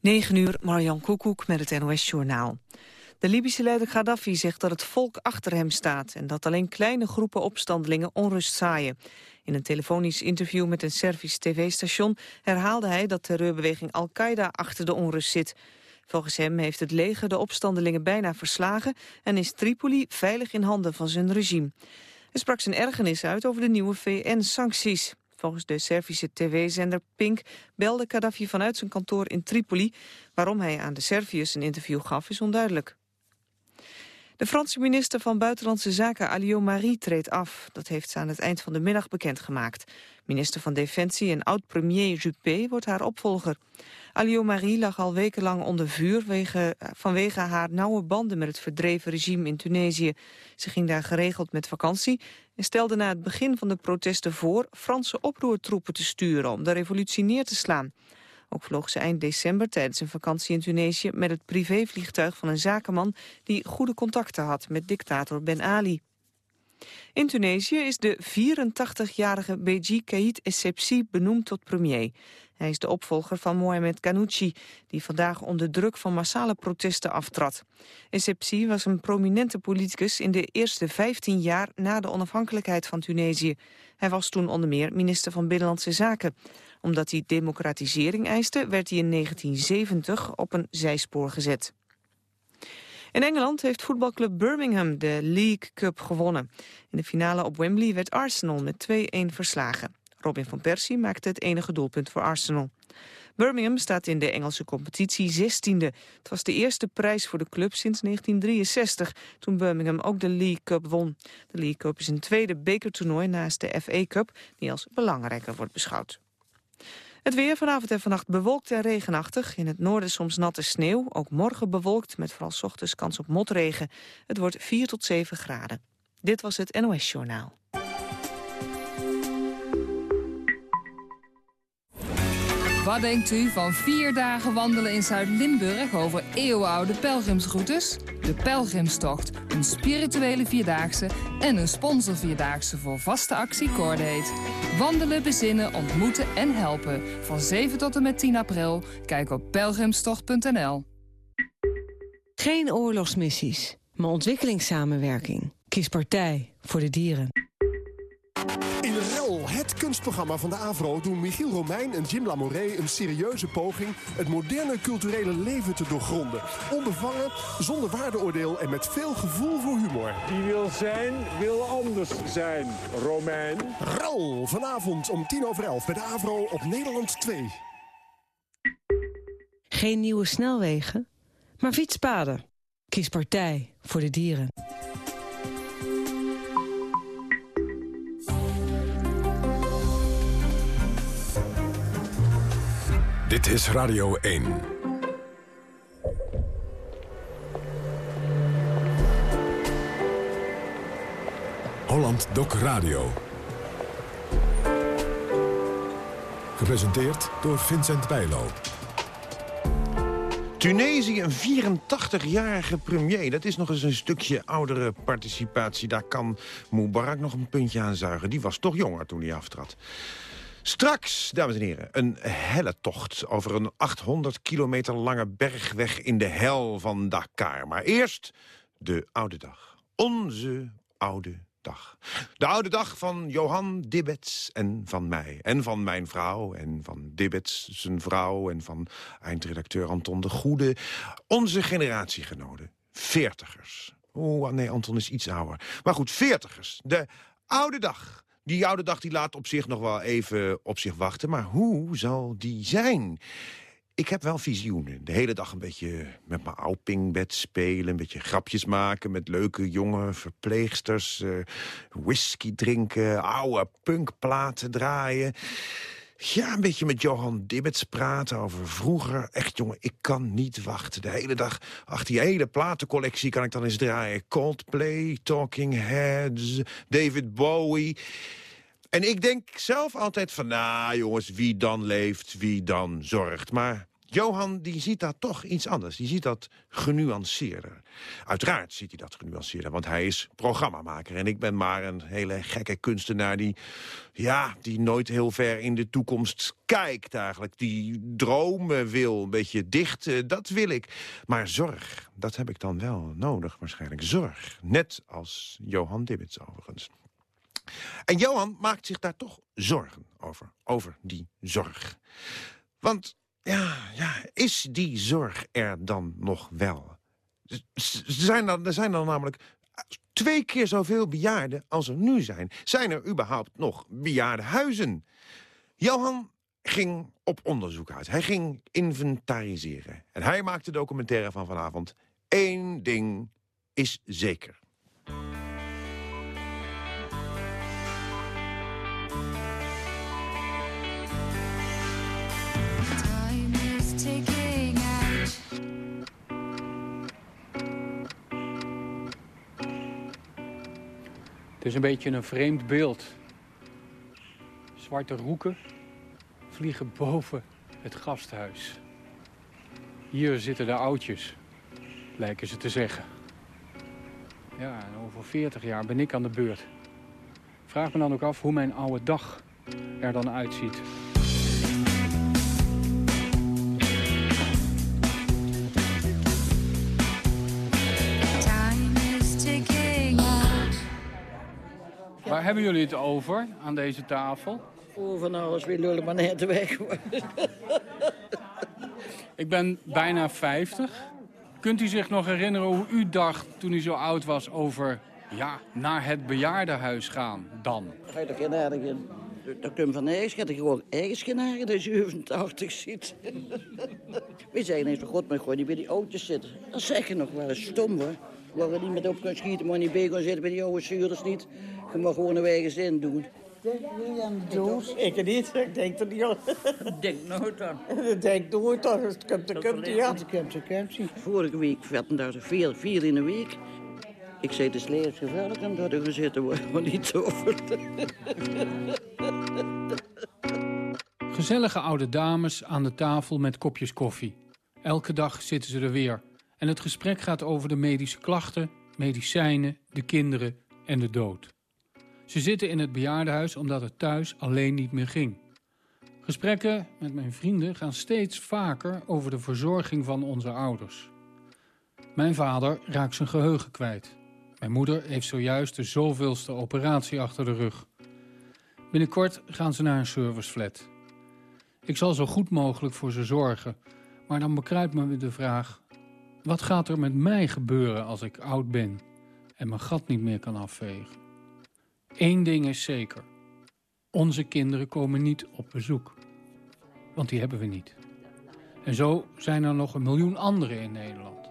9 uur, Marjan Koekoek met het NOS-journaal. De Libische leider Gaddafi zegt dat het volk achter hem staat... en dat alleen kleine groepen opstandelingen onrust zaaien. In een telefonisch interview met een Servisch tv-station... herhaalde hij dat terreurbeweging Al-Qaeda achter de onrust zit. Volgens hem heeft het leger de opstandelingen bijna verslagen... en is Tripoli veilig in handen van zijn regime. Hij sprak zijn ergernis uit over de nieuwe VN-sancties. Volgens de Servische tv-zender Pink belde Gaddafi vanuit zijn kantoor in Tripoli. Waarom hij aan de Serviërs een interview gaf is onduidelijk. De Franse minister van Buitenlandse Zaken Alio Marie treedt af. Dat heeft ze aan het eind van de middag bekendgemaakt. Minister van Defensie en oud-premier Juppé wordt haar opvolger. Alio Marie lag al wekenlang onder vuur wege, vanwege haar nauwe banden met het verdreven regime in Tunesië. Ze ging daar geregeld met vakantie en stelde na het begin van de protesten voor Franse oproertroepen te sturen om de revolutie neer te slaan. Ook vloog ze eind december tijdens een vakantie in Tunesië met het privévliegtuig van een zakenman die goede contacten had met dictator Ben Ali. In Tunesië is de 84-jarige Beji Kaït Essebsi benoemd tot premier. Hij is de opvolger van Mohamed Ghanouchi, die vandaag onder druk van massale protesten aftrad. Essebsi was een prominente politicus in de eerste 15 jaar na de onafhankelijkheid van Tunesië. Hij was toen onder meer minister van Binnenlandse Zaken. Omdat hij democratisering eiste, werd hij in 1970 op een zijspoor gezet. In Engeland heeft voetbalclub Birmingham de League Cup gewonnen. In de finale op Wembley werd Arsenal met 2-1 verslagen. Robin van Persie maakte het enige doelpunt voor Arsenal. Birmingham staat in de Engelse competitie 16e. Het was de eerste prijs voor de club sinds 1963, toen Birmingham ook de League Cup won. De League Cup is een tweede bekertoernooi naast de FA Cup, die als belangrijker wordt beschouwd. Het weer vanavond en vannacht bewolkt en regenachtig. In het noorden soms natte sneeuw. Ook morgen bewolkt met vooral ochtends kans op motregen. Het wordt 4 tot 7 graden. Dit was het NOS Journaal. Wat denkt u van vier dagen wandelen in Zuid-Limburg over eeuwenoude pelgrimsroutes? De Pelgrimstocht, een spirituele vierdaagse en een sponsorvierdaagse voor vaste actie Cordate. Wandelen, bezinnen, ontmoeten en helpen. Van 7 tot en met 10 april. Kijk op pelgrimstocht.nl. Geen oorlogsmissies, maar ontwikkelingssamenwerking. Kies partij voor de dieren. Rel, het kunstprogramma van de AVRO, doen Michiel Romein en Jim Lamoré een serieuze poging het moderne culturele leven te doorgronden. Onbevangen, zonder waardeoordeel en met veel gevoel voor humor. Die wil zijn, wil anders zijn, Romein. Rel, vanavond om tien over elf bij de AVRO op Nederland 2. Geen nieuwe snelwegen, maar fietspaden. Kies partij voor de dieren. Dit is Radio 1. Holland Doc Radio. Gepresenteerd door Vincent Bijlo. Tunesië, een 84-jarige premier. Dat is nog eens een stukje oudere participatie. Daar kan Mubarak nog een puntje aan zuigen. Die was toch jonger toen hij aftrad. Straks, dames en heren, een helle tocht over een 800 kilometer lange bergweg in de hel van Dakar. Maar eerst de oude dag. Onze oude dag. De oude dag van Johan Dibbets en van mij. En van mijn vrouw en van Dibbets, zijn vrouw... en van eindredacteur Anton de Goede. Onze generatiegenoten. Veertigers. Oeh, nee, Anton is iets ouder. Maar goed, veertigers. De oude dag die oude dag die laat op zich nog wel even op zich wachten. Maar hoe zal die zijn? Ik heb wel visioenen. De hele dag een beetje met mijn oudpingbed spelen. Een beetje grapjes maken met leuke jonge verpleegsters. Uh, whisky drinken, oude punkplaten draaien. Ja, een beetje met Johan Dibbets praten over vroeger. Echt, jongen, ik kan niet wachten. De hele dag, ach, die hele platencollectie kan ik dan eens draaien. Coldplay, Talking Heads, David Bowie. En ik denk zelf altijd van, nou jongens, wie dan leeft, wie dan zorgt. Maar Johan die ziet dat toch iets anders. Die ziet dat genuanceerder. Uiteraard ziet hij dat genuanceerder, want hij is programmamaker. En ik ben maar een hele gekke kunstenaar die, ja, die nooit heel ver in de toekomst kijkt eigenlijk. Die dromen wil, een beetje dicht, eh, dat wil ik. Maar zorg, dat heb ik dan wel nodig waarschijnlijk. Zorg, net als Johan Dibbits overigens. En Johan maakt zich daar toch zorgen over, over die zorg. Want ja, ja, is die zorg er dan nog wel? Zijn er, er zijn dan namelijk twee keer zoveel bejaarden als er nu zijn. Zijn er überhaupt nog bejaardenhuizen? Johan ging op onderzoek uit. Hij ging inventariseren. En hij maakte de documentaire van vanavond. Eén ding is zeker. Is een beetje een vreemd beeld. Zwarte roeken vliegen boven het gasthuis. Hier zitten de oudjes, lijken ze te zeggen. Ja, en over 40 jaar ben ik aan de beurt. Vraag me dan ook af hoe mijn oude dag er dan uitziet. Waar hebben jullie het over aan deze tafel? Over nou als we lullen maar net weg. Ik ben bijna 50. Kunt u zich nog herinneren hoe u dacht toen u zo oud was over ja, naar het bejaardenhuis gaan dan? Ga je er geen aardig in? Dat kun je van nergens. Gaat er gewoon ergens geen aardig als je 85 ziet. We zeggen eens, god, maar gewoon niet bij die auto's zitten. Dat zeg je nog wel eens stom hoor. Waar we niet met op kunnen schieten, maar niet bij gaan zitten bij die oude zuurders niet. Je mag gewoon een eigen zin doen. Denk niet aan de doos? Ik niet. Ik denk er niet aan. denk nooit aan. Ik denk nooit aan. Het komt, het komt, ja. Het komt, het komt. Vorige week werden daar vier, vier in een week. Ik zei, het is levensgevaarlijk om daar gezeten worden, maar niet over. Gezellige oude dames aan de tafel met kopjes koffie. Elke dag zitten ze er weer. En het gesprek gaat over de medische klachten, medicijnen, de kinderen en de dood. Ze zitten in het bejaardenhuis omdat het thuis alleen niet meer ging. Gesprekken met mijn vrienden gaan steeds vaker over de verzorging van onze ouders. Mijn vader raakt zijn geheugen kwijt. Mijn moeder heeft zojuist de zoveelste operatie achter de rug. Binnenkort gaan ze naar een serviceflat. Ik zal zo goed mogelijk voor ze zorgen, maar dan bekruipt me de vraag... wat gaat er met mij gebeuren als ik oud ben en mijn gat niet meer kan afvegen? Eén ding is zeker. Onze kinderen komen niet op bezoek. Want die hebben we niet. En zo zijn er nog een miljoen anderen in Nederland.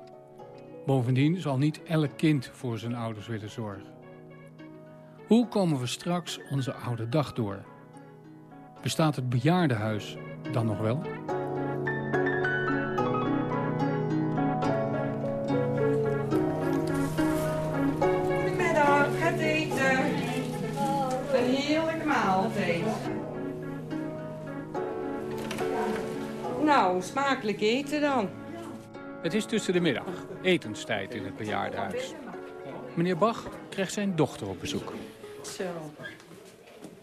Bovendien zal niet elk kind voor zijn ouders willen zorgen. Hoe komen we straks onze oude dag door? Bestaat het bejaardenhuis dan nog wel? Nou, smakelijk eten dan. Het is tussen de middag, etenstijd in het bejaardenhuis. Meneer Bach krijgt zijn dochter op bezoek. Zo,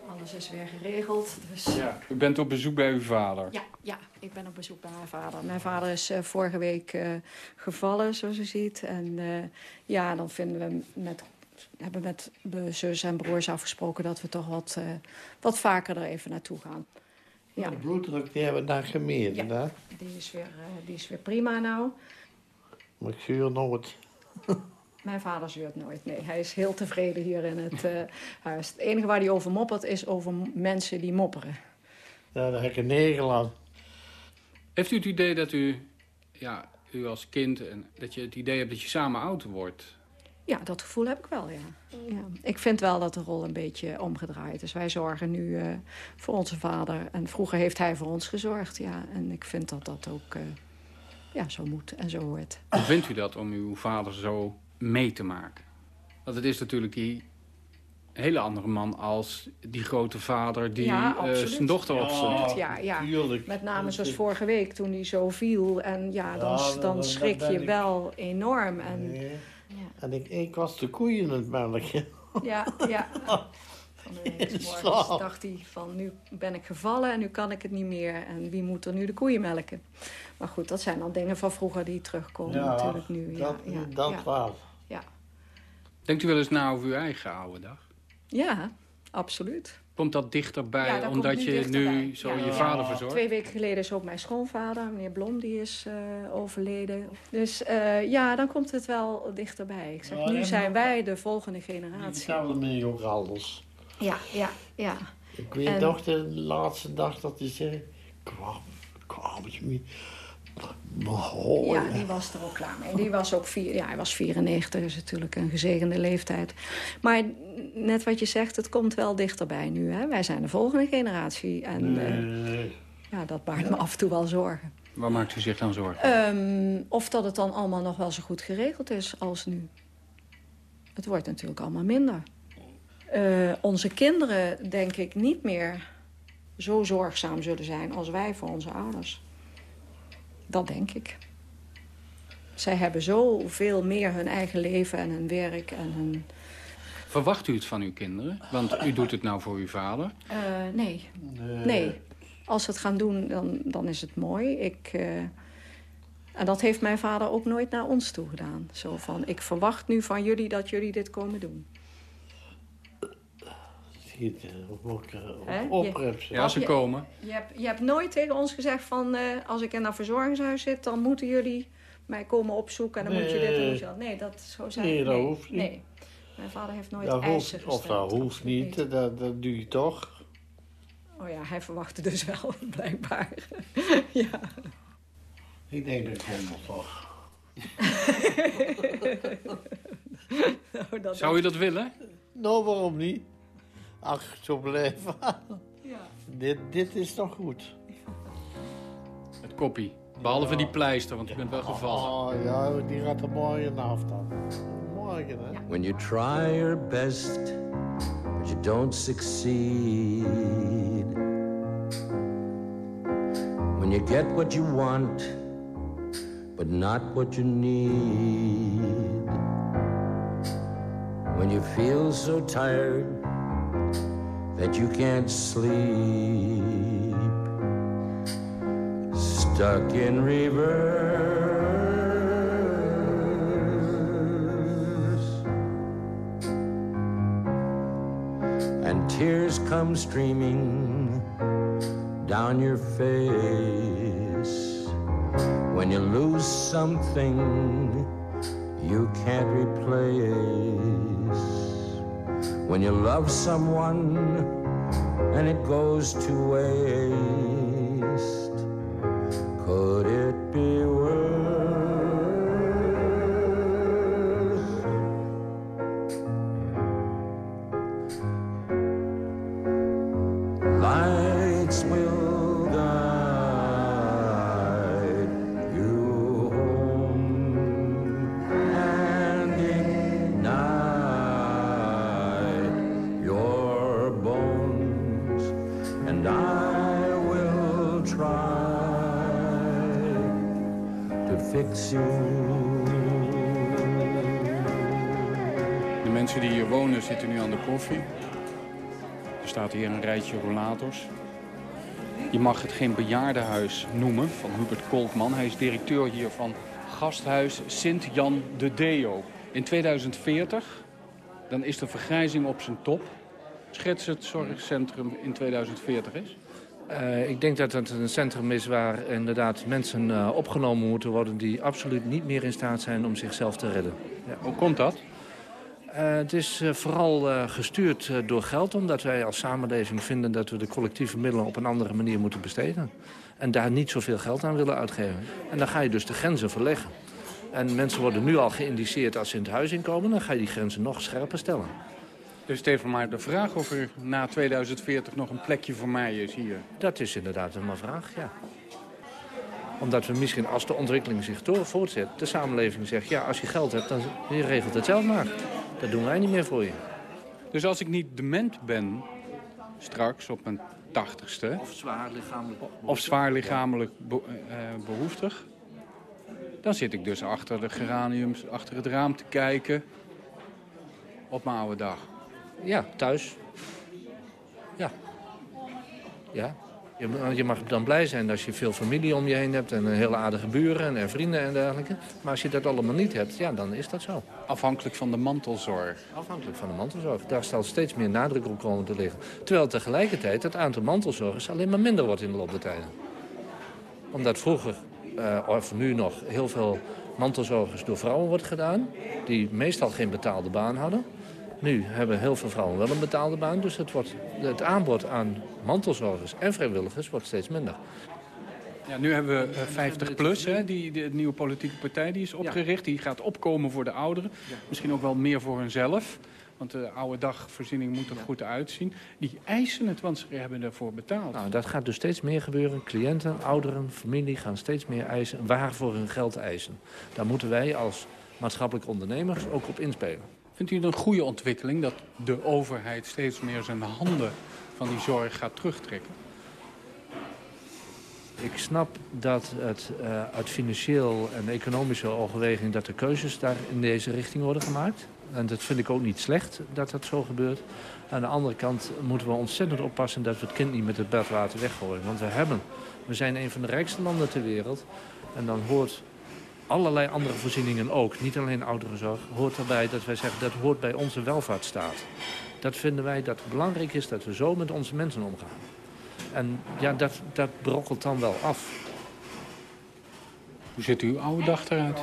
alles is weer geregeld. Dus... Ja, u bent op bezoek bij uw vader? Ja, ja, ik ben op bezoek bij mijn vader. Mijn vader is uh, vorige week uh, gevallen, zoals u ziet. En uh, ja, dan vinden we met hebben met mijn zus en broers afgesproken dat we toch wat, wat vaker er even naartoe gaan. Ja. De bloeddruk die hebben we daar gemeten, ja, hè? Die is, weer, uh, die is weer prima nou. Maar ik zuur nooit. Mijn vader zeurt nooit, nee. Hij is heel tevreden hier in het uh, huis. Het enige waar hij over moppert is over mensen die mopperen. Ja, daar heb ik een negel aan. Heeft u het idee dat u, ja, u als kind, en dat je het idee hebt dat je samen oud wordt? Ja, dat gevoel heb ik wel, ja. ja. Ik vind wel dat de rol een beetje omgedraaid is. Wij zorgen nu uh, voor onze vader. En vroeger heeft hij voor ons gezorgd, ja. En ik vind dat dat ook uh, ja, zo moet en zo hoort. Hoe vindt u dat om uw vader zo mee te maken? Want het is natuurlijk die hele andere man als die grote vader die Ja, eh, zijn dochter opzoekt. Absoluut, ja, ja. Met name zoals vorige week toen hij zo viel. En ja, dan, Ja, dan- dan dan schrik je ik- wel enorm. En, En ik, ik was de koeien het melken. Ja, ja. Van dacht hij van nu ben ik gevallen en nu kan ik het niet meer. En wie moet er nu de koeien melken? Maar goed, dat zijn dan dingen van vroeger die terugkomen Ja, natuurlijk nu. Ja, dat, ja, dat ja. was. Ja. Denkt u wel eens na over uw eigen oude dag? ja, absoluut. Komt dat dichterbij Ja, dat komt omdat nu je dichterbij. nu zo Ja. je Ja. vader verzorgt? Twee weken geleden is ook mijn schoonvader, meneer Blom, die is eh, overleden. Dus eh, ja, dan komt het wel dichterbij. Ik zeg, nu zijn wij de volgende generatie. vertelde me ook alles. Ja, ja, ja. Ik weet En- nog de laatste dag dat hij zei... Kwam, kwam je me... Ja, die was er ook klaar mee. Die was ook vier, ja, hij was 94, is natuurlijk een gezegende leeftijd. Maar net wat je zegt, het komt wel dichterbij nu. Hè? Wij zijn de volgende generatie. En eh, Nee. ja, dat baart me af en toe wel zorgen. Waar maakt u zich dan zorgen? Ehm, of dat het dan allemaal nog wel zo goed geregeld is als nu. Het wordt natuurlijk allemaal minder. Eh, onze kinderen, denk ik, niet meer zo zorgzaam zullen zijn als wij voor onze ouders. Dat denk ik. Zij hebben zoveel meer hun eigen leven en hun werk en hun... Verwacht u het van uw kinderen? Want u doet het nou voor uw vader. Eh, nee. nee. Als ze het gaan doen, dan, dan is het mooi. Ik, eh, en dat heeft mijn vader ook nooit naar ons toe gedaan. Zo van, ik verwacht nu van jullie dat jullie dit komen doen. Ook eh, op Je-. Ja, ze je- komen. Je hebt, je hebt nooit tegen ons gezegd van... eh, als ik in een verzorgingshuis zit, dan moeten jullie mij komen opzoeken... en dan moet je dit en Nee. moet je dat. Nee, dat zo zijn Nee, dat nee, hoeft niet. Nee. Mijn vader heeft nooit Dat eisen hoeft, of gesteld. dat hoeft niet, dat, dat doe je toch. Oh ja, hij verwachtte dus wel, blijkbaar. ja. Ik denk dat komt nog toch. Nou, dat Zou u dat willen? Nou, waarom niet? Ach, zo blijven. Ja. dit, dit is toch goed. Het koppie. Behalve die pleister, want u bent wel gevallen. Oh ja, die gaat er morgen af dan. Morgen, hè? When you try your best, but you don't succeed. When you get what you want, but not what you need. When you feel so tired that you can't sleep. Stuck in reverse. and tears come streaming down your face when you lose something you can't replace when you love someone and it goes to waste. Could it be worse? Lights will mensen die hier wonen zitten nu aan de koffie. Er staat hier een rijtje rollators. Je mag het geen bejaardenhuis noemen van Hubert Kolkman. Hij is directeur hier van gasthuis Sint-Jan de Deo. In 2040, dan is de vergrijzing op zijn top. Schets het zorgcentrum in 2040 is. Eh, ik denk dat het een centrum is waar inderdaad mensen eh, opgenomen moeten worden... die absoluut niet meer in staat zijn om zichzelf te redden. Ja. Hoe komt dat? Eh, het is eh, vooral eh, gestuurd door geld, omdat wij als samenleving vinden... dat we de collectieve middelen op een andere manier moeten besteden. En daar niet zoveel geld aan willen uitgeven. En dan ga je dus de grenzen verleggen. En mensen worden nu al geïndiceerd als ze in het huis inkomen... dan ga je die grenzen nog scherper stellen. Dus Steven, maar de vraag of er na 2040 nog een plekje voor mij is hier. Dat is inderdaad een vraag, ja. Omdat we misschien, als de ontwikkeling zich door voortzet... de samenleving zegt, ja, als je geld hebt, dan je regelt het zelf maar. Dat doen wij niet meer voor je. Dus als ik niet dement ben, straks op mijn tachtigste... Of zwaar lichamelijk Of zwaar lichamelijk be- eh, behoeftig... dan zit ik dus achter de geraniums, achter het raam te kijken... op mijn oude dag. Ja, thuis. Ja. Ja. Je, mag dan blij zijn als je veel familie om je heen hebt... en hele aardige buren en, en vrienden en dergelijke. Maar als je dat allemaal niet hebt, ja, dan is dat zo. Afhankelijk van de mantelzorg. Afhankelijk van de mantelzorg. Daar zal steeds meer nadruk op komen te liggen. Terwijl tegelijkertijd het aantal mantelzorgers alleen maar minder wordt in de loop der tijden. Omdat vroeger, eh, of nu nog, heel veel mantelzorgers door vrouwen wordt gedaan... die meestal geen betaalde baan hadden. Nu hebben heel veel vrouwen wel een betaalde baan. Dus het, wordt, het aanbod aan mantelzorgers en vrijwilligers wordt steeds minder. Ja, nu hebben we eh, 50 plus, hè, die, de nieuwe politieke partij die is opgericht. Die gaat opkomen voor de ouderen. Misschien ook wel meer voor hunzelf. Want de oude dagvoorziening moet er goed uitzien. Die eisen het, want ze hebben ervoor betaald. Nou, dat gaat dus steeds meer gebeuren. Cliënten, ouderen, familie gaan steeds meer eisen, waar voor hun geld eisen. Daar moeten wij als maatschappelijk ondernemers ook op inspelen. Vindt u het een goede ontwikkeling dat de overheid steeds meer zijn handen van die zorg gaat terugtrekken? Ik snap dat het uh, uit financieel en economische overweging... dat de keuzes daar in deze richting worden gemaakt. En dat vind ik ook niet slecht dat dat zo gebeurt. Aan de andere kant moeten we ontzettend oppassen... dat we het kind niet met het badwater weggooien. Want we, hebben, we zijn een van de rijkste landen ter wereld. En dan hoort allerlei andere voorzieningen ook, niet alleen ouderenzorg... hoort erbij dat wij zeggen dat hoort bij onze welvaartsstaat. Dat vinden wij dat het belangrijk is dat we zo met onze mensen omgaan. En ja, dat, dat brokkelt dan wel af. Hoe ziet uw oude dag eruit?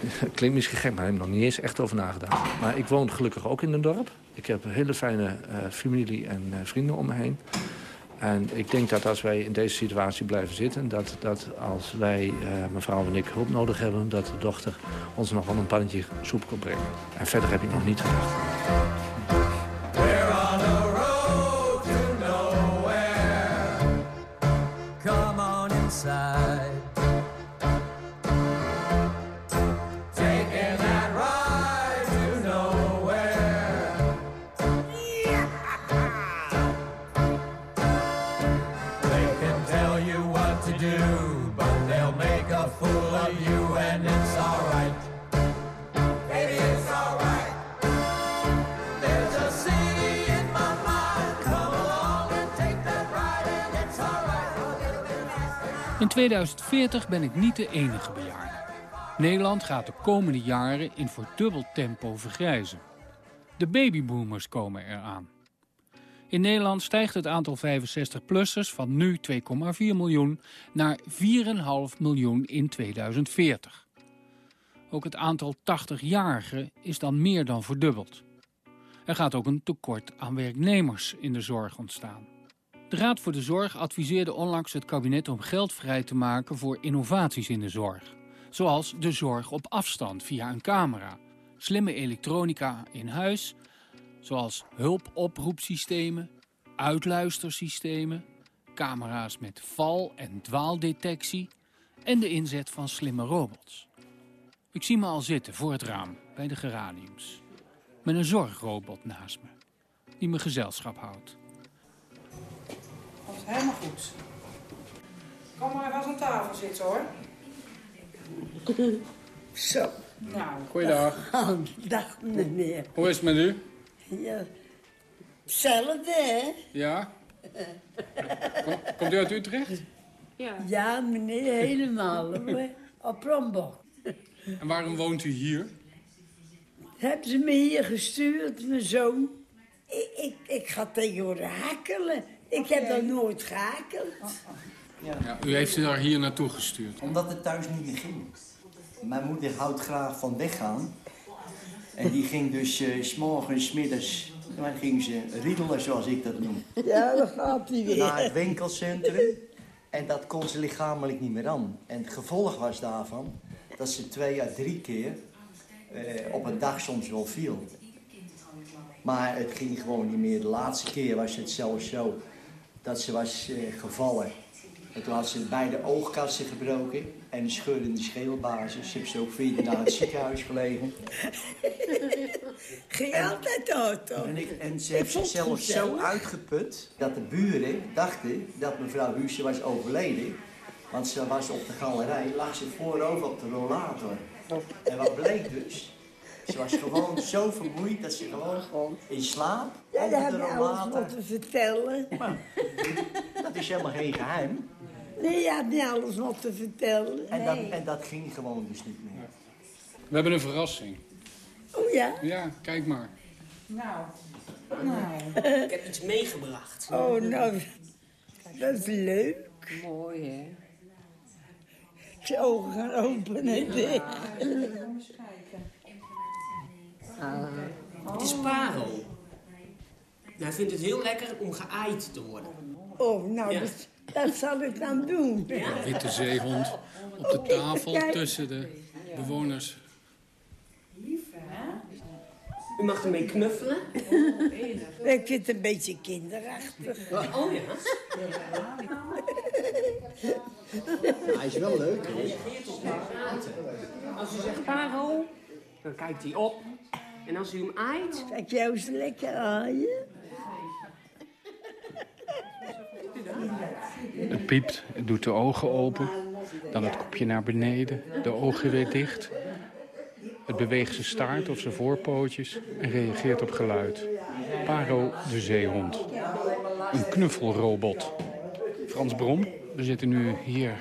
Klinkt misschien gek, maar ik heb er nog niet eens echt over nagedacht. Maar ik woon gelukkig ook in een dorp. Ik heb een hele fijne uh, familie en uh, vrienden om me heen. En ik denk dat als wij in deze situatie blijven zitten... dat, dat als wij, uh, mevrouw en ik, hulp nodig hebben... dat de dochter ons nog wel een pannetje soep kan brengen. En verder heb ik nog niet gedacht. In 2040 ben ik niet de enige bejaarde. Nederland gaat de komende jaren in verdubbeld tempo vergrijzen. De babyboomers komen eraan. In Nederland stijgt het aantal 65-plussers van nu 2,4 miljoen naar 4,5 miljoen in 2040. Ook het aantal 80-jarigen is dan meer dan verdubbeld. Er gaat ook een tekort aan werknemers in de zorg ontstaan. De Raad voor de Zorg adviseerde onlangs het kabinet om geld vrij te maken voor innovaties in de zorg. Zoals de zorg op afstand via een camera, slimme elektronica in huis, zoals hulpoproepsystemen, uitluistersystemen, camera's met val- en dwaaldetectie en de inzet van slimme robots. Ik zie me al zitten voor het raam bij de geraniums, met een zorgrobot naast me, die me gezelschap houdt. Helemaal goed. Kom maar even aan tafel zitten hoor. Zo. Nou. Goeiedag. Oh, dag meneer. Hoe is het met u? Ja. Hetzelfde, hè? Ja? Kom, komt u uit Utrecht? Ja. Ja, meneer, helemaal hoor. Op Rombok. En waarom woont u hier? Hebben ze me hier gestuurd, mijn zoon? Ik, ik, ik ga tegenwoordig hakelen. Ik heb nog nooit gehakeld. Ja. ja. u heeft ze daar hier naartoe gestuurd. Omdat het thuis niet meer ging. Mijn moeder houdt graag van weggaan. En die ging dus uh, s'morgens, smiddags, dan ging ze riedelen zoals ik dat noem. Ja, dan gaat hij weer. Naar het winkelcentrum. En dat kon ze lichamelijk niet meer aan. En het gevolg was daarvan dat ze twee à drie keer uh, op een dag soms wel viel. Maar het ging gewoon niet meer. De laatste keer was het zelfs zo dat ze was uh, gevallen. En toen had ze beide oogkassen gebroken en een scheur in de scheelbasis. Ze heeft ze ook veertien naar het ziekenhuis gelegen. Ging altijd auto. En, ik, en ze heeft zichzelf zo uitgeput dat de buren dachten dat mevrouw Huusje was overleden. Want ze was op de galerij, lag ze voorover op de rollator. En wat bleek dus? Ze was gewoon zo vermoeid dat ze gewoon in slaap Ja, over dat de heb je alles rollator... moeten vertellen. Dat is helemaal geen geheim. Nee, je had niet alles moeten vertellen. En, dat, en dat ging gewoon dus niet meer. We hebben een verrassing. Oh ja? Ja, kijk maar. Nou, ik heb iets meegebracht. Oh, nou, dat is leuk. Mooi, hè? Je ogen gaan open en dicht. Het is Paro. Hij vindt het heel lekker om geaaid te worden. Oh, nou, Ja. dat, dat zal ik dan doen. Een witte zeehond op de tafel tussen de bewoners. U mag ermee knuffelen. Ik vind het een beetje kinderachtig. Oh ja? Hij is wel leuk, hè? Als u zegt Paro, dan kijkt hij op. En als u hem aait... Kijk jou eens lekker aaien. Het piept, het doet de ogen open. Dan het kopje naar beneden, de ogen weer dicht. Het beweegt zijn staart of zijn voorpootjes en reageert op geluid. Paro de zeehond. Een knuffelrobot. Frans Brom, we zitten nu hier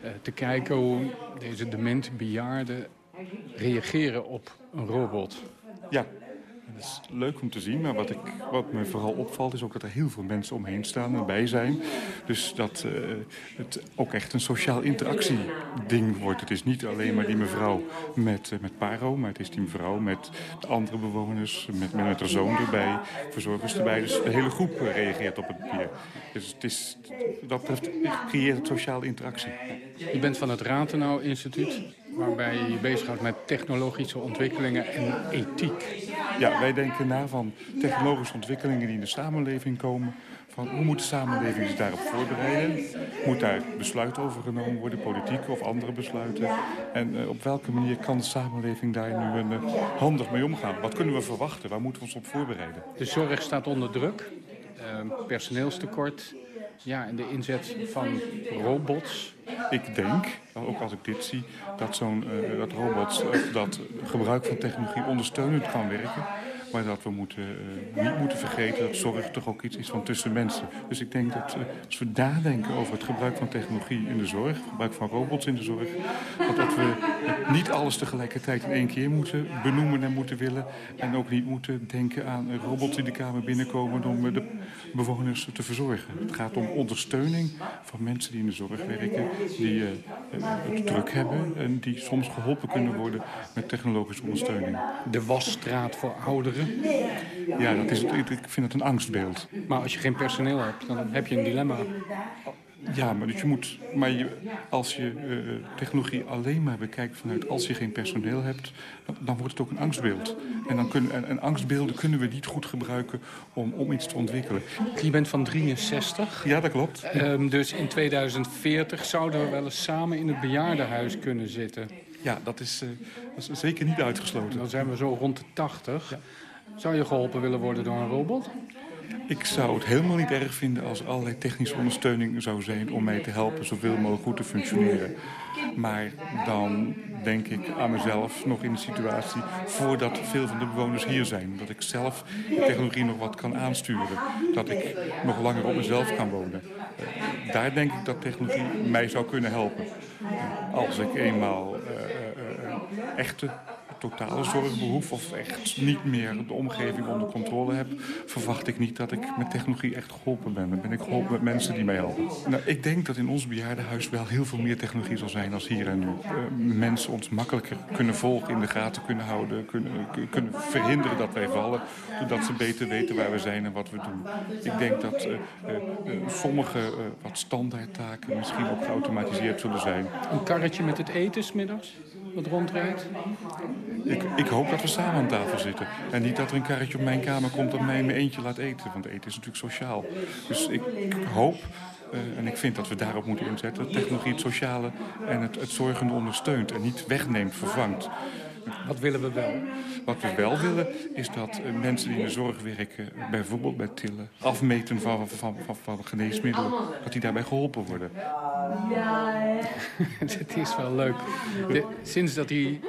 eh, te kijken hoe deze demente bejaarden reageren op een robot. Ja, dat is leuk om te zien. Maar wat, ik, wat me vooral opvalt is ook dat er heel veel mensen omheen staan en bij zijn. Dus dat eh, het ook echt een sociaal interactieding wordt. Het is niet alleen maar die mevrouw met, eh, met Paro, maar het is die mevrouw met de andere bewoners, met, met, haar zoon erbij, verzorgers erbij. Dus de hele groep reageert op het bier. Dus het is, dat betreft creëert het sociale interactie. Je bent van het Ratenau Instituut, waarbij je je bezighoudt met technologische ontwikkelingen en ethiek. Ja, wij denken na van technologische ontwikkelingen die in de samenleving komen. Van hoe moet de samenleving zich daarop voorbereiden? Moet daar besluit over genomen worden, politieke of andere besluiten? En eh, op welke manier kan de samenleving daar nu een, eh, handig mee omgaan? Wat kunnen we verwachten? Waar moeten we ons op voorbereiden? De zorg staat onder druk, eh, personeelstekort, ja, en de inzet van robots. Ik denk, ook als ik dit zie, dat, zo'n, eh, dat robots eh, dat gebruik van technologie ondersteunend kan werken. Maar dat we moeten, eh, niet moeten vergeten dat zorg toch ook iets is van tussen mensen. Dus ik denk dat eh, als we nadenken over het gebruik van technologie in de zorg, het gebruik van robots in de zorg, dat, we niet alles tegelijkertijd in één keer moeten benoemen en moeten willen. En ook niet moeten denken aan robots die de kamer binnenkomen om eh, de bewoners te verzorgen. Het gaat om ondersteuning van mensen die in de zorg werken, die druk hebben en die soms geholpen kunnen worden met technologische ondersteuning. De wasstraat voor ouderen. Ja, dat is, ik vind het een angstbeeld. Maar als je geen personeel hebt, dan heb je een dilemma. Ja, maar, dus je moet, maar je, als je eh, technologie alleen maar bekijkt vanuit als je geen personeel hebt, dan, dan wordt het ook een angstbeeld. En, dan kunnen, en, en angstbeelden kunnen we niet goed gebruiken om, om iets te ontwikkelen. Je bent van 63. Ja, dat klopt. Ehm, dus in 2040 zouden we wel eens samen in het bejaardenhuis kunnen zitten. Ja, dat is, eh, dat is zeker niet uitgesloten. Dan zijn we zo rond de 80. Zou je geholpen willen worden door een robot? Ik zou het helemaal niet erg vinden als er allerlei technische ondersteuning zou zijn om mij te helpen zoveel mogelijk goed te functioneren. Maar dan denk ik aan mezelf nog in de situatie voordat veel van de bewoners hier zijn. Dat ik zelf de technologie nog wat kan aansturen. Dat ik nog langer op mezelf kan wonen. Eh, Daar denk ik dat technologie mij zou kunnen helpen. Als ik eenmaal eh, echte totale zorg behoef of echt niet meer de omgeving onder controle heb, verwacht ik niet dat ik met technologie echt geholpen ben. Dan ben ik geholpen met mensen die mij helpen. Nou, ik denk dat in ons bejaardenhuis wel heel veel meer technologie zal zijn als hier en nu. Eh, mensen ons makkelijker kunnen volgen, in de gaten kunnen houden, kunnen, kunnen verhinderen dat wij vallen, zodat ze beter weten waar we zijn en wat we doen. Ik denk dat eh, eh, sommige wat standaardtaken misschien ook geautomatiseerd zullen zijn. Een karretje met het eten 's middags, wat rondrijdt? Ik, ik hoop dat we samen aan tafel zitten. En niet dat er een karretje op mijn kamer komt dat mij in mijn eentje laat eten. Want eten is natuurlijk sociaal. Dus ik, hoop, eh, en ik vind dat we daarop moeten inzetten... dat technologie het sociale en het, het zorgende ondersteunt. En niet wegneemt, vervangt. Wat willen we wel? Wat we wel willen is dat eh, mensen die in de zorg werken, bijvoorbeeld bij tillen, afmeten van, van, van, van geneesmiddelen, dat die daarbij geholpen worden. Het is wel leuk. De- sinds dat die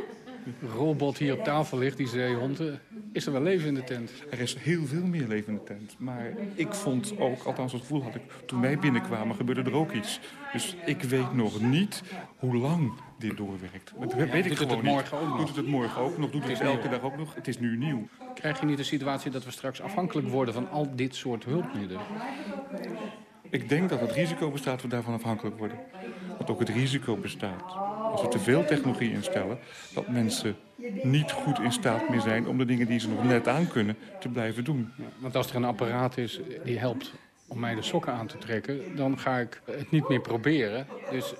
robot hier op tafel ligt, die zeehond, eh, is er wel leven in de tent. Er is heel veel meer leven in de tent. Maar ik vond ook, althans het gevoel had ik, toen wij binnenkwamen gebeurde er ook iets. Dus ik weet nog niet hoe lang dit doorwerkt. Dat weet ik doet het gewoon het niet. morgen ook nog? Doet het het morgen ook nog? Doet het, Het elke nieuw. dag ook nog? Het is nu nieuw. Krijg je niet de situatie dat we straks afhankelijk worden van al dit soort hulpmiddelen? Ik denk dat het risico bestaat dat we daarvan afhankelijk worden. Dat ook het risico bestaat, als we te veel technologie instellen... dat mensen niet goed in staat meer zijn om de dingen die ze nog net aan kunnen te blijven doen. Want als er een apparaat is die helpt om mij de sokken aan te trekken... dan ga ik het niet meer proberen. Dus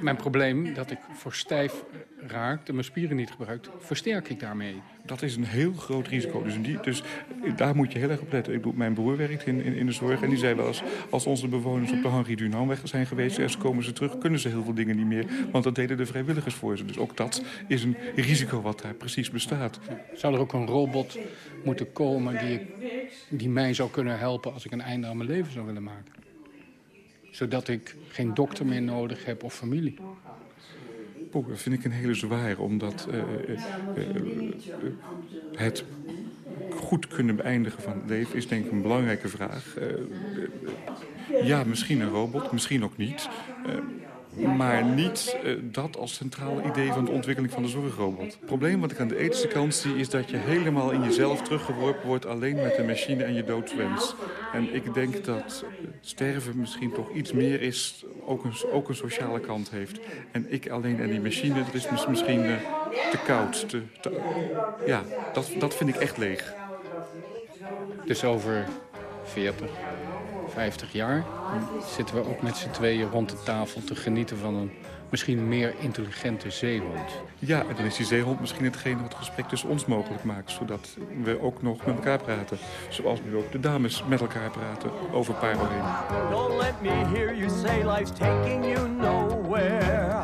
mijn probleem dat ik voor stijf raak en mijn spieren niet gebruik... versterk ik daarmee. Dat is een heel groot risico. Dus, die, dus daar moet je heel erg op letten. Ik bedoel, mijn broer werkt in, in, in de zorg en die zei wel eens... als onze bewoners op de Henri Dunantweg zijn geweest... en ze komen ze terug, kunnen ze heel veel dingen niet meer. Want dat deden de vrijwilligers voor ze. Dus ook dat is een risico wat daar precies bestaat. Zou er ook een robot moeten komen die, die mij zou kunnen helpen... als ik een einde aan mijn leven zou willen maken? Zodat ik geen dokter meer nodig heb of familie. Dat vind ik een hele zware, omdat eh, eh, eh, het goed kunnen beëindigen van het leven is denk ik een belangrijke vraag. Ja, misschien een robot, misschien ook niet. Maar niet dat als centrale idee van de ontwikkeling van de zorgrobot. Het probleem wat ik aan de ethische kant zie... is dat je helemaal in jezelf teruggeworpen wordt... alleen met de machine en je doodswens. En ik denk dat sterven misschien toch iets meer is... ook een, ook een sociale kant heeft. En ik alleen en die machine, dat is mis- misschien eh, te koud. Ja, dat, dat vind ik echt leeg. Dus over 40, 50 jaar zitten we ook met z'n tweeën rond de tafel te genieten van een misschien meer intelligente zeehond. Ja, en dan is die zeehond misschien hetgene wat het gesprek tussen ons mogelijk maakt. Zodat we ook nog met elkaar praten. Zoals nu ook de dames met elkaar praten over Paro heen. Don't let me hear you say life's taking you nowhere.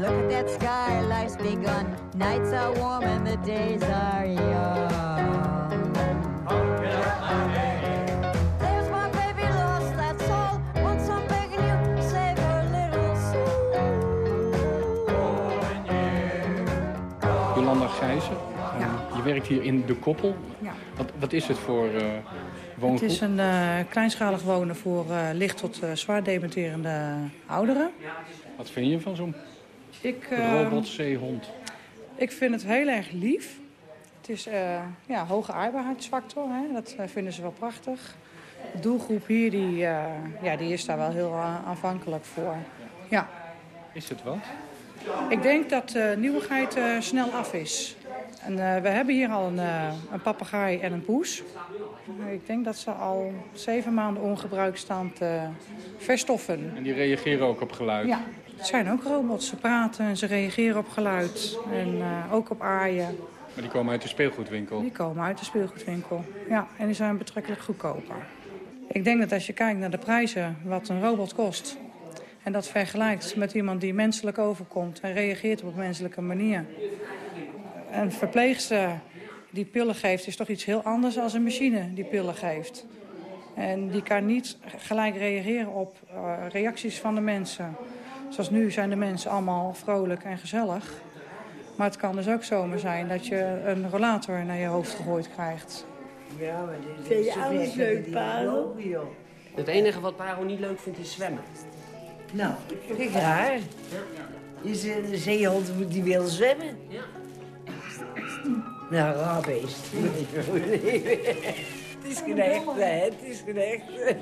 Look at that sky, life's begun. Nights are warm and the days werkt hier in De Koppel. Ja. Wat, wat is het voor woongroep? Het is een eh, kleinschalig wonen voor eh, licht tot zwaar dementerende ouderen. Wat vind je van zo'n eh, robotzeehond? ik vind het heel erg lief. Het is ja, hoge aardbaarheidsfactor, hè? dat vinden ze wel prachtig. De doelgroep hier die, ja, die is daar wel heel aanvankelijk voor. Ja. Is het wat? Ik denk dat de nieuwigheid snel af is. En, eh, we hebben hier al een, eh, een papegaai en een poes. Ik denk dat ze al zeven maanden ongebruikt staan te verstoffen. En die reageren ook op geluid? Ja, het zijn ook robots. Ze praten en ze reageren op geluid. En eh, ook op aaien. Maar die komen uit de speelgoedwinkel? Die komen uit de speelgoedwinkel. Ja, en die zijn betrekkelijk goedkoper. Ik denk dat als je kijkt naar de prijzen, wat een robot kost... en dat vergelijkt met iemand die menselijk overkomt... en reageert op een menselijke manier. Een verpleegster die pillen geeft is toch iets heel anders dan een machine die pillen geeft. En die kan niet gelijk reageren op eh, reacties van de mensen. Zoals nu zijn de mensen allemaal vrolijk en gezellig. Maar het kan dus ook zomaar zijn dat je een rollator naar je hoofd gegooid krijgt. Ja, maar dit Vind je alles leuk, Parel? Het enige wat Paro niet leuk vindt is zwemmen. Nou, kijk raar. Je zegt, een zeehond die wil zwemmen. Ja. Nou, raar beest. Het is geen echte, hè? Het is geen echte.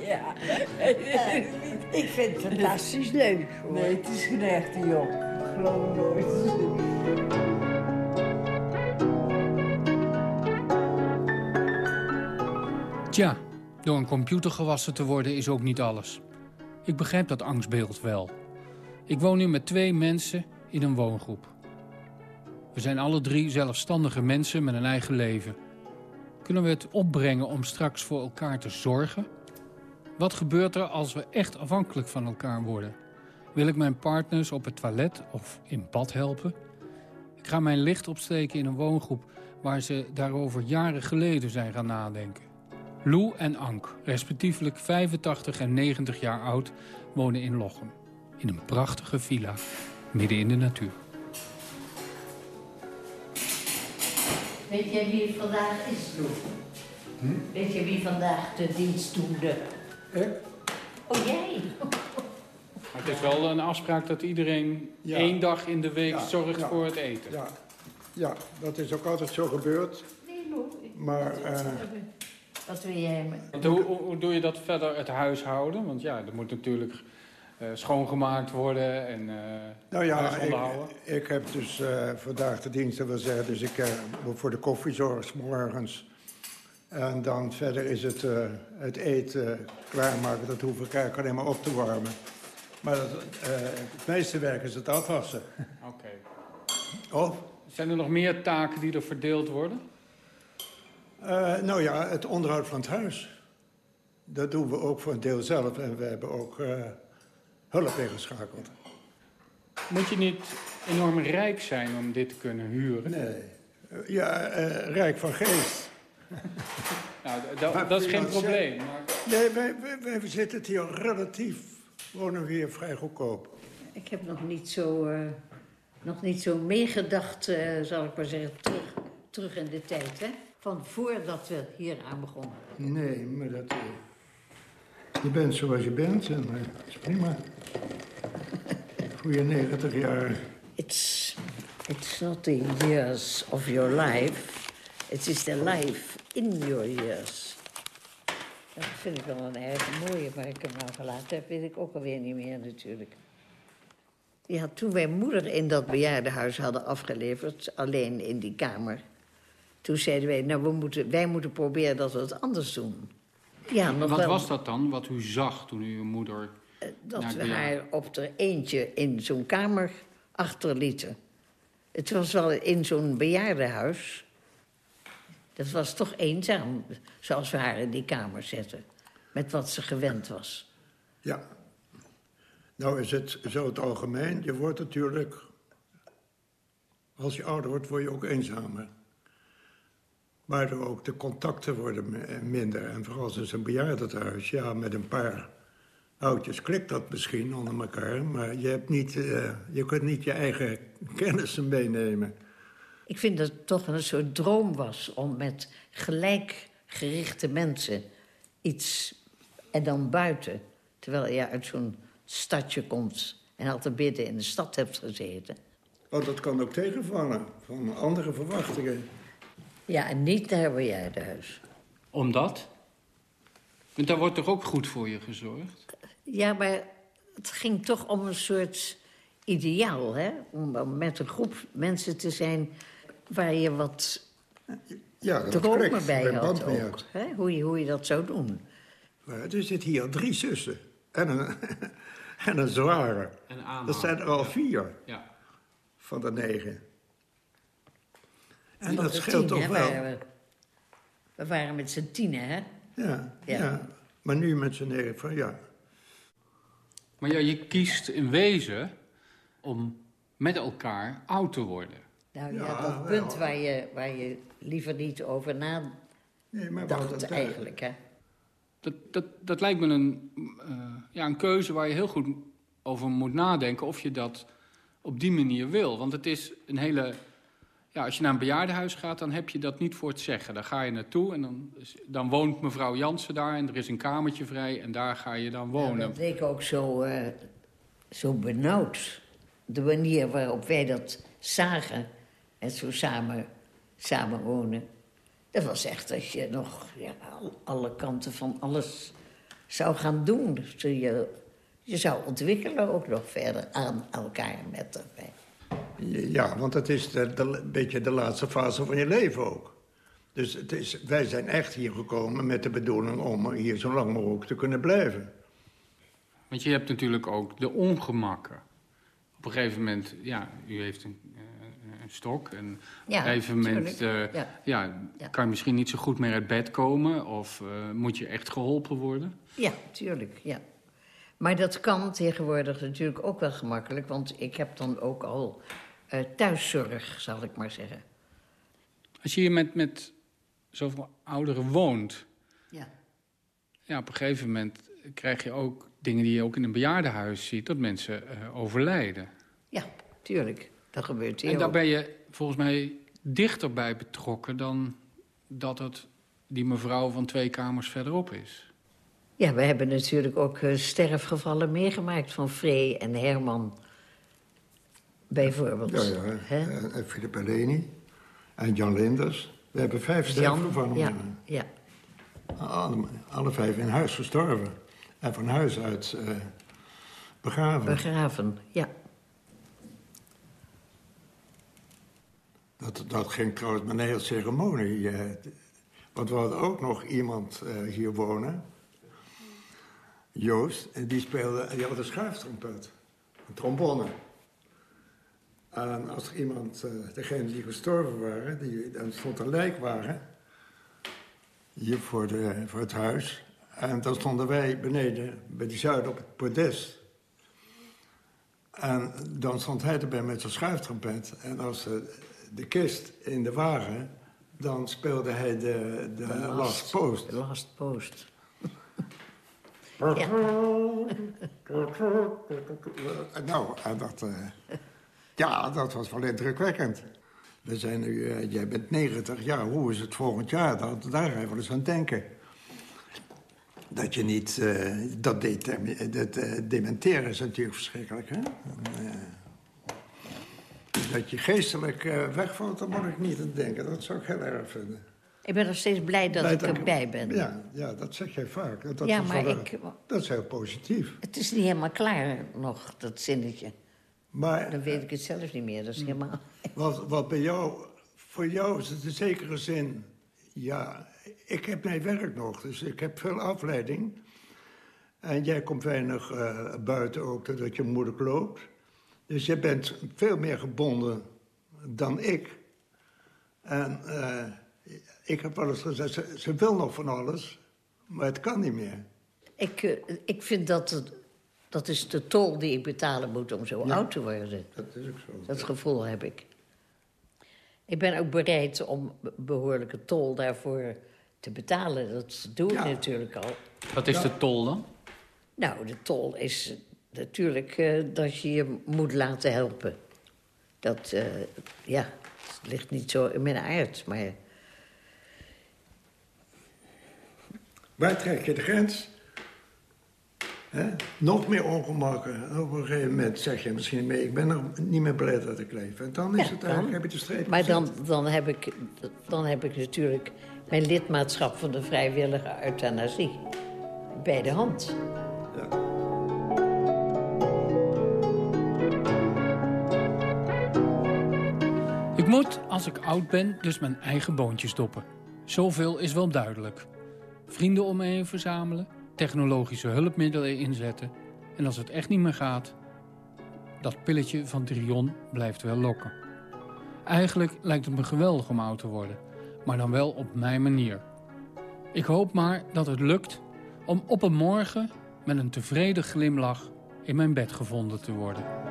ja. Ik vind het fantastisch leuk, hoor. Nee, het is geen echte, joh. Geloof me nooit. Tja, door een computer gewassen te worden is ook niet alles. Ik begrijp dat angstbeeld wel. Ik woon nu met twee mensen in een woongroep. We zijn alle drie zelfstandige mensen met een eigen leven. Kunnen we het opbrengen om straks voor elkaar te zorgen? Wat gebeurt er als we echt afhankelijk van elkaar worden? Wil ik mijn partners op het toilet of in bad helpen? Ik ga mijn licht opsteken in een woongroep waar ze daarover jaren geleden zijn gaan nadenken. Lou en Ank, respectievelijk 85 en 90 jaar oud, wonen in Lochem. In een prachtige villa, midden in de natuur. Weet jij wie het vandaag is, Lou? Weet je wie vandaag de dienst doende? Oh, jij? Maar het is wel een afspraak dat iedereen Ja. één dag in de week Ja, zorgt ja, voor het eten. Ja, ja, dat is ook altijd zo gebeurd. Nee, Lou. Maar eh, Wat wil jij hoe, hoe, doe je dat verder, het huishouden? Want ja, er moet natuurlijk eh, schoongemaakt worden en eh nou ja, ik, onderhouden. ik heb dus eh, vandaag de dienst, dat wil zeggen, dus ik eh, voor de koffiezorg morgens. En dan verder is het, eh, het eten klaarmaken, dat hoef ik eigenlijk alleen maar op te warmen. Maar dat, eh, het meeste werk is het afwassen. Oké. Oh, Zijn er nog meer taken die er verdeeld worden? Eh, nou ja, het onderhoud van het huis. Dat doen we ook voor een deel zelf. En we hebben ook eh, hulp ingeschakeld. Moet je niet enorm rijk zijn om dit te kunnen huren? Nee. Ja, eh, rijk van geest. Nou, dat- is geen probleem. Maar... Nee, wij, wij, wij zitten het hier relatief. Wonen we hier vrij goedkoop. Ik heb nog niet zo, eh, nog niet zo meegedacht, eh, zal ik maar zeggen, terug, terug in de tijd, hè? Van voordat we hier aan begonnen. Nee, maar dat... eh, je bent zoals je bent en eh, dat is prima. Voor je 90 jaar. It's, it's not the years of your life. It is the life in your years. Dat vind ik wel een erg mooie, maar ik hem nou gelaten heb, weet ik ook alweer niet meer natuurlijk. Ja, toen wij moeder in dat bejaardenhuis hadden afgeleverd, alleen in die kamer... toen zeiden wij, nou, we moeten, wij moeten proberen dat we het anders doen. Ja, nog Wat wel was dat dan, wat u zag toen u uw moeder... naar dat we haar op er eentje in zo'n kamer achterlieten. Het was wel in zo'n bejaardenhuis. Dat was toch eenzaam, zoals we haar in die kamer zetten. Met wat ze gewend was. Ja. Nou is het zo het algemeen. Je wordt natuurlijk... Als je ouder wordt, word je ook eenzamer. Waardoor ook de contacten worden mi- minder. En vooral als het een bejaardentehuis. Ja, met een paar oudjes klikt dat misschien onder elkaar. Maar je, hebt niet, eh, je kunt niet je eigen kennissen meenemen. Ik vind dat het toch een soort droom was om met gelijkgerichte mensen iets. en dan buiten. Terwijl je uit zo'n stadje komt en altijd midden in de stad hebt gezeten. Want dat kan ook tegenvallen van andere verwachtingen. Ja, en niet naar een bejaardenhuis. Omdat? Want daar wordt toch ook goed voor je gezorgd? Ja, maar het ging toch om een soort ideaal, hè? Om, met een groep mensen te zijn waar je wat Ja, dat dromen bij had ook. had. Hè? Hoe, je, hoe je dat zou doen. Maar er zitten hier drie zussen. En een, en een zware. En Dat zijn er al vier Ja. van de negen. En dat scheelt toch wel. waren we. we waren met z'n tienen, hè? Ja, Ja. ja. Maar nu met z'n negen van ja. Maar ja, je kiest in wezen om met elkaar oud te worden. Nou ja, Ja, dat wel. punt waar je, waar je liever niet over nadacht Nee, maar eh, eigenlijk, hè? Dat, dat, dat lijkt me een, eh, ja, een keuze waar je heel goed over moet nadenken of je dat op die manier wil. Want het is een hele. Ja, als je naar een bejaardenhuis gaat, dan heb je dat niet voor het zeggen. Daar ga je naartoe en dan, dan woont mevrouw Jansen daar en er is een kamertje vrij en daar ga je dan Ja, wonen. dat leek ook zo, eh, zo benauwd. De manier waarop wij dat zagen en zo samen, samen wonen. Dat was echt dat je nog ja, al- alle kanten van alles zou gaan doen. Dus je, je zou ontwikkelen ook nog verder aan elkaar met erbij. Ja, want het is de, de- een beetje de laatste fase van je leven ook. Dus het is, wij zijn echt hier gekomen met de bedoeling om hier zo lang mogelijk te kunnen blijven. Want je hebt natuurlijk ook de ongemakken. Op een gegeven moment, ja, u heeft een, eh, een stok. En Ja, op een gegeven moment eh, Ja. ja. Ja. kan je misschien niet zo goed meer uit bed komen. Of eh, moet je echt geholpen worden. Ja, tuurlijk, ja. Maar dat kan tegenwoordig natuurlijk ook wel gemakkelijk... want ik heb dan ook al uh, thuiszorg, zal ik maar zeggen. Als je hier met, met zoveel ouderen woont... Ja. ja, op een gegeven moment krijg je ook dingen die je ook in een bejaardenhuis ziet... dat mensen uh, overlijden. Ja, tuurlijk. Dat gebeurt hier En daar ook. ben je volgens mij dichterbij betrokken... dan dat het die mevrouw van twee kamers verderop is. Ja, we hebben natuurlijk ook uh, sterfgevallen meegemaakt van Free en Herman. Bijvoorbeeld. Ja, ja. En, en Philip Eleni. En Jan Linders. We hebben vijf sterfgevallen. Ja, ja. Alle, alle, vijf in huis gestorven. En van huis uit uh, begraven. Begraven, ja. Dat, dat ging trouwens met een hele ceremonie. Uh, want we hadden ook nog iemand uh, hier wonen. Joost. En die speelde, die had een schuiftrompet. Een trombone. En als er iemand, uh, degene die gestorven waren, die, dan stond een lijkwagen. Hier voor, de, voor het huis. En dan stonden wij beneden bij die zuiden op het podest. En dan stond hij erbij met zijn schuiftrompet. En als de, de kist in de wagen, dan speelde hij de, de, De last, last- post. De last post. Nou, en dat, eh, ja, dat was wel indrukwekkend. We zijn nu, eh, jij bent 90 jaar, hoe is het volgend jaar? Dat, daar ga je wel eens aan denken. Dat je niet, eh, dat, determi- dat eh, dementeren is natuurlijk verschrikkelijk, hè? Dat je geestelijk wegvalt, daar moet ik niet aan denken. Dat zou ik heel erg vinden. Ik ben nog steeds blij dat Blij ik dat ik- erbij ben. Ja, ja, dat zeg jij vaak. Dat Ja, maar Dat is heel positief. Het is niet helemaal klaar nog, dat zinnetje. Maar Dan weet ik het zelf niet meer, dat is helemaal... Wat, wat bij jou, voor jou is het in zekere zin, ja, ik heb mijn werk nog, dus ik heb veel afleiding. En jij komt weinig eh, buiten ook, doordat je moeilijk loopt. Dus je bent veel meer gebonden dan ik. En eh, ik heb wel eens gezegd, ze, ze wil nog van alles, maar het kan niet meer. Ik, eh, ik vind dat het, dat is de tol die ik betalen moet om zo Ja. oud te worden. Dat is ook zo. Dat gevoel heb ik. Ik ben ook bereid om be- behoorlijke tol daarvoor te betalen. Dat doe ik natuurlijk al. Wat is de tol dan? Nou, de tol is natuurlijk eh, dat je je moet laten helpen. Dat, eh, ja, het ligt niet zo in mijn aard, maar... Waar trek je de grens? Hè? Nog meer ongemakken. Op een gegeven moment zeg je misschien mee... ik ben er niet meer blij dat ik leef. En dan is Ja, het dan. eigenlijk, heb je de streep Maar dan, gezet. dan, heb ik, dan heb ik natuurlijk mijn lidmaatschap van de vrijwillige euthanasie bij de hand. Ik moet, als ik oud ben, dus mijn eigen boontjes stoppen. Zoveel is wel duidelijk. Vrienden om me heen verzamelen, technologische hulpmiddelen inzetten... en als het echt niet meer gaat, dat pilletje van Drion blijft wel lokken. Eigenlijk lijkt het me geweldig om oud te worden, maar dan wel op mijn manier. Ik hoop maar dat het lukt om op een morgen met een tevreden glimlach in mijn bed gevonden te worden.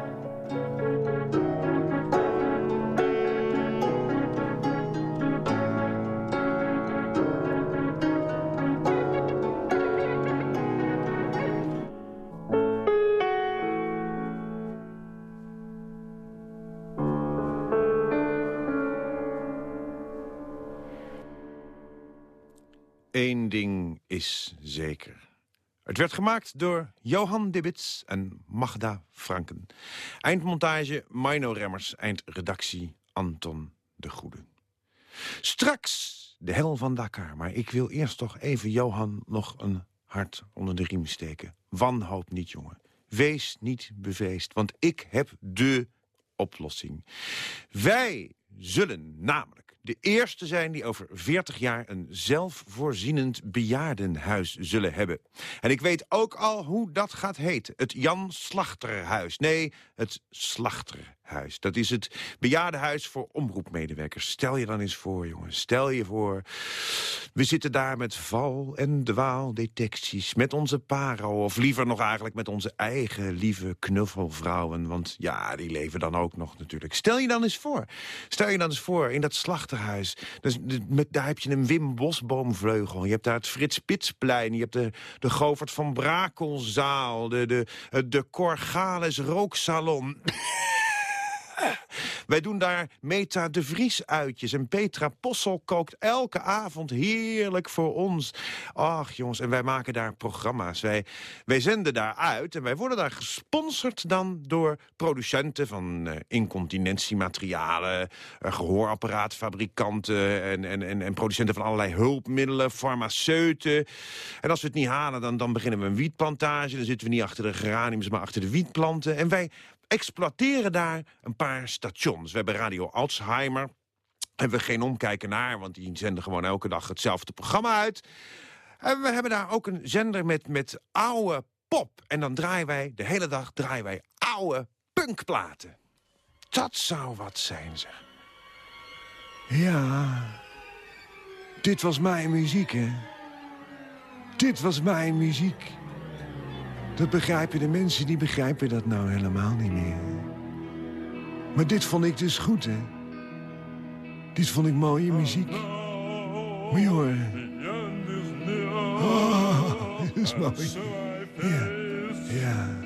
Zeker. Het werd gemaakt door Johan Dibbits en Magda Franken. Eindmontage Mino Remmers, eindredactie Anton de Goede. Straks de hel van Dakar, maar ik wil eerst toch even Johan nog een hart onder de riem steken. Wanhoop niet, jongen. Wees niet bevreesd, want ik heb de oplossing. Wij zullen namelijk de eerste zijn die over 40 jaar een zelfvoorzienend bejaardenhuis zullen hebben. En ik weet ook al hoe dat gaat heten. Het Jan Slachterhuis. Nee, het Slachterhuis. Huis. Dat is het bejaardenhuis voor omroepmedewerkers. Stel je dan eens voor, jongens. Stel je voor. We zitten daar met val- en dwaaldetecties. Met onze paro. Of liever nog eigenlijk met onze eigen lieve knuffelvrouwen. Want ja, die leven dan ook nog natuurlijk. Stel je dan eens voor. Stel je dan eens voor in dat slachterhuis. Dus, met, daar heb je een Wim Bosboomvleugel. Je hebt daar het Frits Pitsplein. Je hebt de, de Govert van Brakelzaal. De, de, de Corgales rooksalon. Wij doen daar Meta de Vries uitjes. En Petra Possel kookt elke avond heerlijk voor ons. Ach jongens, en wij maken daar programma's. Wij, wij zenden daar uit en wij worden daar gesponsord dan door producenten van uh, incontinentiematerialen, uh, gehoorapparaatfabrikanten en, en, en, en producenten van allerlei hulpmiddelen, farmaceuten. En als we het niet halen, dan, dan beginnen we een wietplantage. Dan zitten we niet achter de geraniums, maar achter de wietplanten. En wij exploiteren daar een paar stations. We hebben Radio Alzheimer. Hebben we geen omkijken naar, want die zenden gewoon elke dag hetzelfde programma uit. En we hebben daar ook een zender met, met oude pop. En dan draaien wij, de hele dag draaien wij oude punkplaten. Dat zou wat zijn, zeg. Ja, dit was mijn muziek, hè. Dit was mijn muziek. Dat begrijpen de mensen, die begrijpen dat nou helemaal niet meer. Maar dit vond ik dus goed, hè. Dit vond ik mooie muziek. Moet je. Oh, dit is mooi. Ja, ja.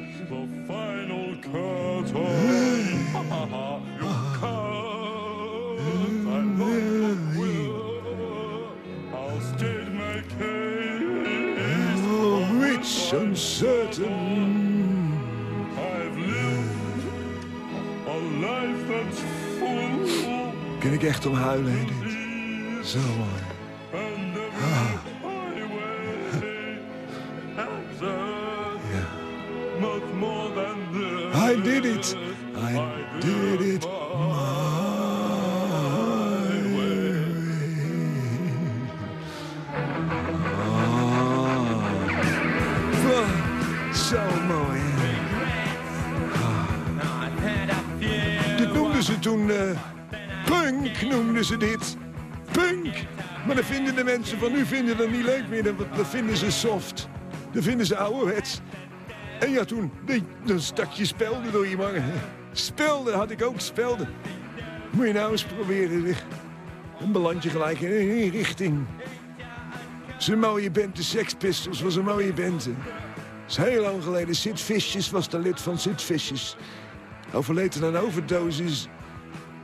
Rich, uncertain. I've lived a life that's full. Kun ik echt om huilen? Zo mooi. Vinden dat niet leuk meer. Dat, dat vinden ze soft. Dat vinden ze ouderwets. En ja, toen... Nee, dan stak je spelden door je wangen. Spelden had ik ook, spelden. Moet je nou eens proberen. Een belandje gelijk in één richting. Zo'n mooie band, de Sex Pistols, was een mooie band. Dat is heel lang geleden. Sid was de lid van Sid. Overleed aan een overdosis.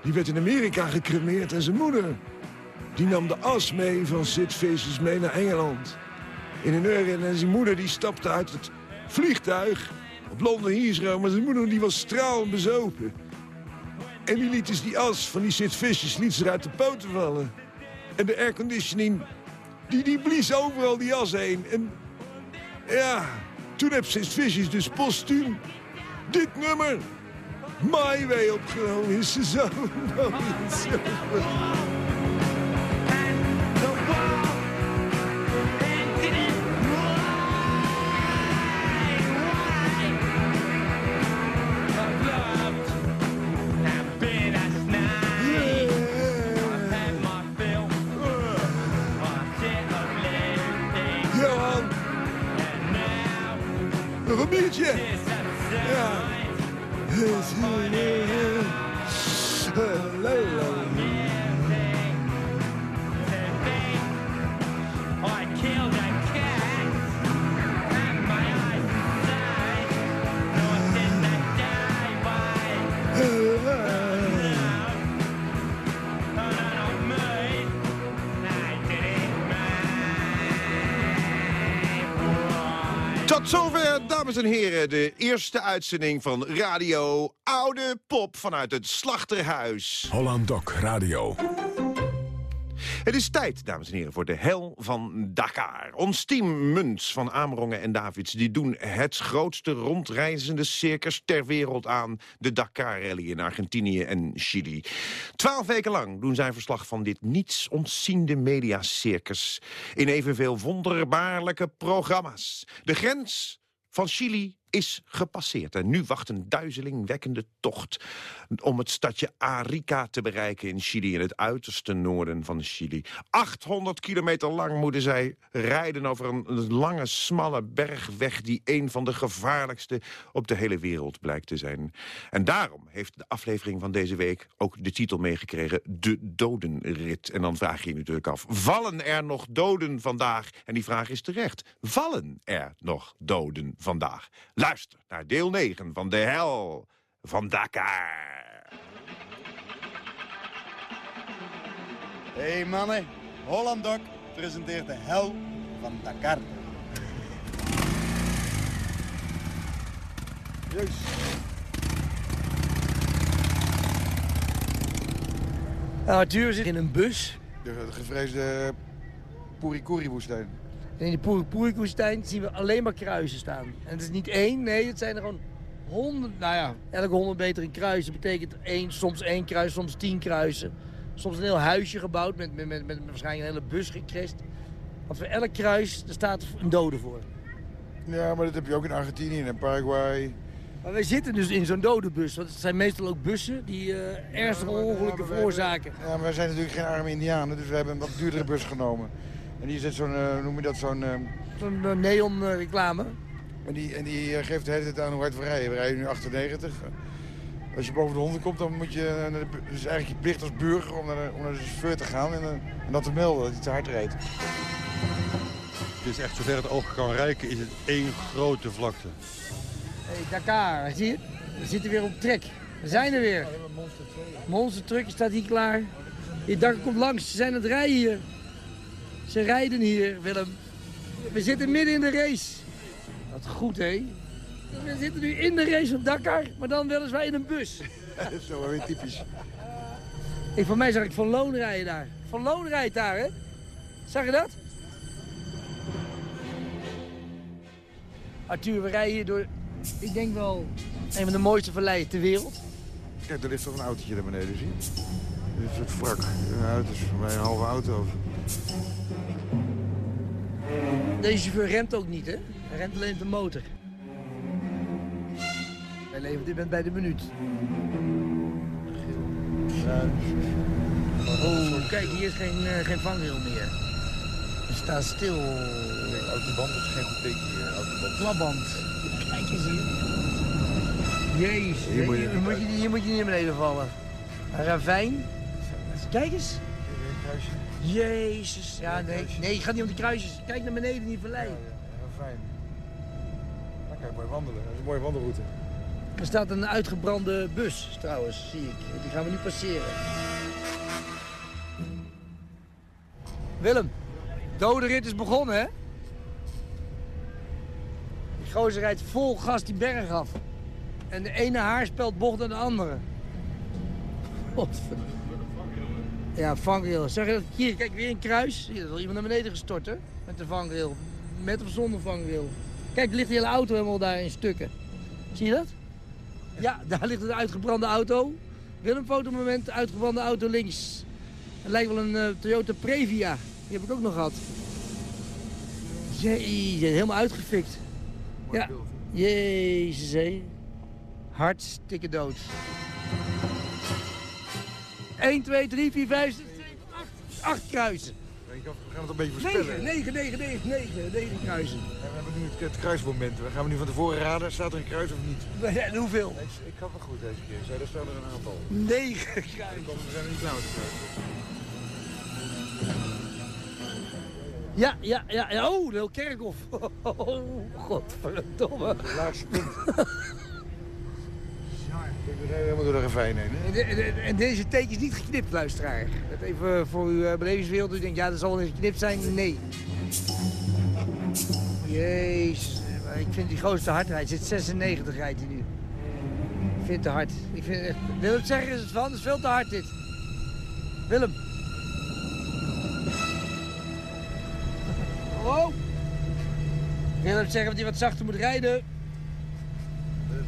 Die werd in Amerika gecremeerd en zijn moeder... die nam de as mee van Sid Vicious mee naar Engeland. In een uur en zijn moeder die stapte uit het vliegtuig... op Londen Heathrow, maar zijn moeder die was stralend bezopen. En die liet dus die as van die Sid Vicious uit de poten vallen. En de airconditioning, die, die blies overal die as heen. En ja, toen heb Sid Vicious dus postuum dit nummer... My Way opgenomen is zo Nog een biertje. Ja. La, la. Tot zover, dames en heren, de eerste uitzending van Radio Oude Pop vanuit het Slachterhuis. Holland Doc Radio. Het is tijd, dames en heren, voor de hel van Dakar. Ons team Muns van Amerongen en Davids... die doen het grootste rondreizende circus ter wereld aan... de Dakar-rally in Argentinië en Chili. Twaalf weken lang doen zij verslag van dit niets ontziende mediacircus... in evenveel wonderbaarlijke programma's. De grens van Chili is gepasseerd. En nu wacht een duizelingwekkende tocht om het stadje Arica te bereiken in Chili, in het uiterste noorden van Chili. 800 kilometer lang moeten zij rijden over een lange, smalle bergweg... die een van de gevaarlijkste op de hele wereld blijkt te zijn. En daarom heeft de aflevering van deze week ook de titel meegekregen... De Dodenrit. En dan vraag je je natuurlijk af, vallen er nog doden vandaag? En die vraag is terecht. Vallen er nog doden vandaag? Luister naar deel 9 van De Hel van Dakar. Hey mannen, Holland Doc presenteert de hel van Dakar. Juist. Nou, Arthur zit in een bus. De gevreesde Purikuri-woestijn. En in de Purikuri-woestijn zien we alleen maar kruisen staan. En het is niet één, nee, het zijn er gewoon honderd. Nou ja, elke honderd meter een kruis. Dat betekent één, soms één kruis, soms tien kruisen. Soms een heel huisje gebouwd met, met, met, met waarschijnlijk een hele bus gecrest. Want voor elk kruis, er staat een dode voor. Ja, maar dat heb je ook in Argentinië en in Paraguay. Maar wij zitten dus in zo'n dode bus. Want het zijn meestal ook bussen die uh, ernstige ongelukken veroorzaken. Ja, maar wij zijn natuurlijk geen arme indianen, dus we hebben een wat duurdere bus genomen. En die zit zo'n, uh, noem je dat, zo'n... Uh, zo'n uh, neon reclame. En die, en die geeft de hele tijd aan hoe hard we rijden. We rijden nu 98. Als je boven de 100 komt, dan moet je... Het is eigenlijk je plicht als burger om naar de, om naar de chauffeur te gaan en, en dat te melden, dat hij te hard rijdt. Het is echt zover het oog kan reiken, is het één grote vlakte. Hey, Dakar, zie je? We zitten weer op trek. We zijn er weer. Monster truck staat hier klaar. Die Dakar komt langs. Ze zijn aan het rijden hier. Ze rijden hier, Willem. We zitten midden in de race. Wat goed, hè? We zitten nu in de race op Dakar, maar dan weliswaar in een bus. Dat is zo weer typisch. Ik, voor mij zag ik Van Loon rijden daar. Van Loon rijdt daar, hè? Zag je dat? Arthur, we rijden hier door, ik denk wel, een van de mooiste valleien ter wereld. Kijk, daar ligt toch een autootje naar beneden, zie je? Dit is het wrak. Ja, het is voor mij een halve auto. Deze chauffeur remt ook niet, hè? Hij remt alleen de motor. Wij leven op dit moment bij de minuut. Oh, kijk, hier is geen, uh, geen vangrail meer. Het staat stil. Nee, autoband is geen goed teken. Klapband. Kijk eens hier. Jezus, hier moet je, hier moet je, hier moet je niet naar beneden vallen. Een ravijn. Kijk eens. Jezus. Ja, nee, nee, je gaat niet om die kruisjes. Kijk naar beneden die vallei. Ja, ja, ravijn. Dan kan je mooi wandelen. Dat is een mooie wandelroute. Er staat een uitgebrande bus trouwens, zie ik. Die gaan we nu passeren. Willem, dode rit is begonnen, hè? Die gozer rijdt vol gas die berg af. En de ene haarspeld bocht naar de andere. Godverdomme. Ja, vangrail. Zeg je dat? Hier, kijk, weer een kruis. Hier, er is wel iemand naar beneden gestort, hè? Met de vangrail. Met of zonder vangrail. Kijk, er ligt de hele auto helemaal daar in stukken. Zie je dat? Ja, daar ligt een uitgebrande auto. Willem, fotomoment, uitgebrande auto links. Het lijkt wel een uh, Toyota Previa. Die heb ik ook nog gehad. Jezus, helemaal uitgefikt. Ja, jezus hé. Hartstikke dood. 1, 2, 3, 4, 5, 6, 7, 8. 8 kruisen. We gaan het een beetje voorspellen. 9, 9, 9, 9, 9 kruisen. En we hebben nu het, het kruismoment. We gaan we nu van tevoren raden, staat er een kruis of niet? En hoeveel? Ik, ik had het goed deze keer. Zij, er staan er een aantal. 9 kruisen. We zijn er niet klaar met de kruisen. Ja, ja, ja. Oh, de heel kerkhof. Oh, godverdomme. Laagste punt. We rijden helemaal door de ravijn heen. En, deze teken is niet geknipt, luisteraar. Even voor uw uh, belevingswereld. U denkt, ja, dat zal wel eens geknipt zijn. Nee. Jezus. Ik vind die grootste hard. Zit 96 rijdt hij nu. Ik vind het te hard. Ik vind het, wil het zeggen is het van? Het is veel te hard dit. Willem. Oh. Willem zeggen dat hij wat zachter moet rijden.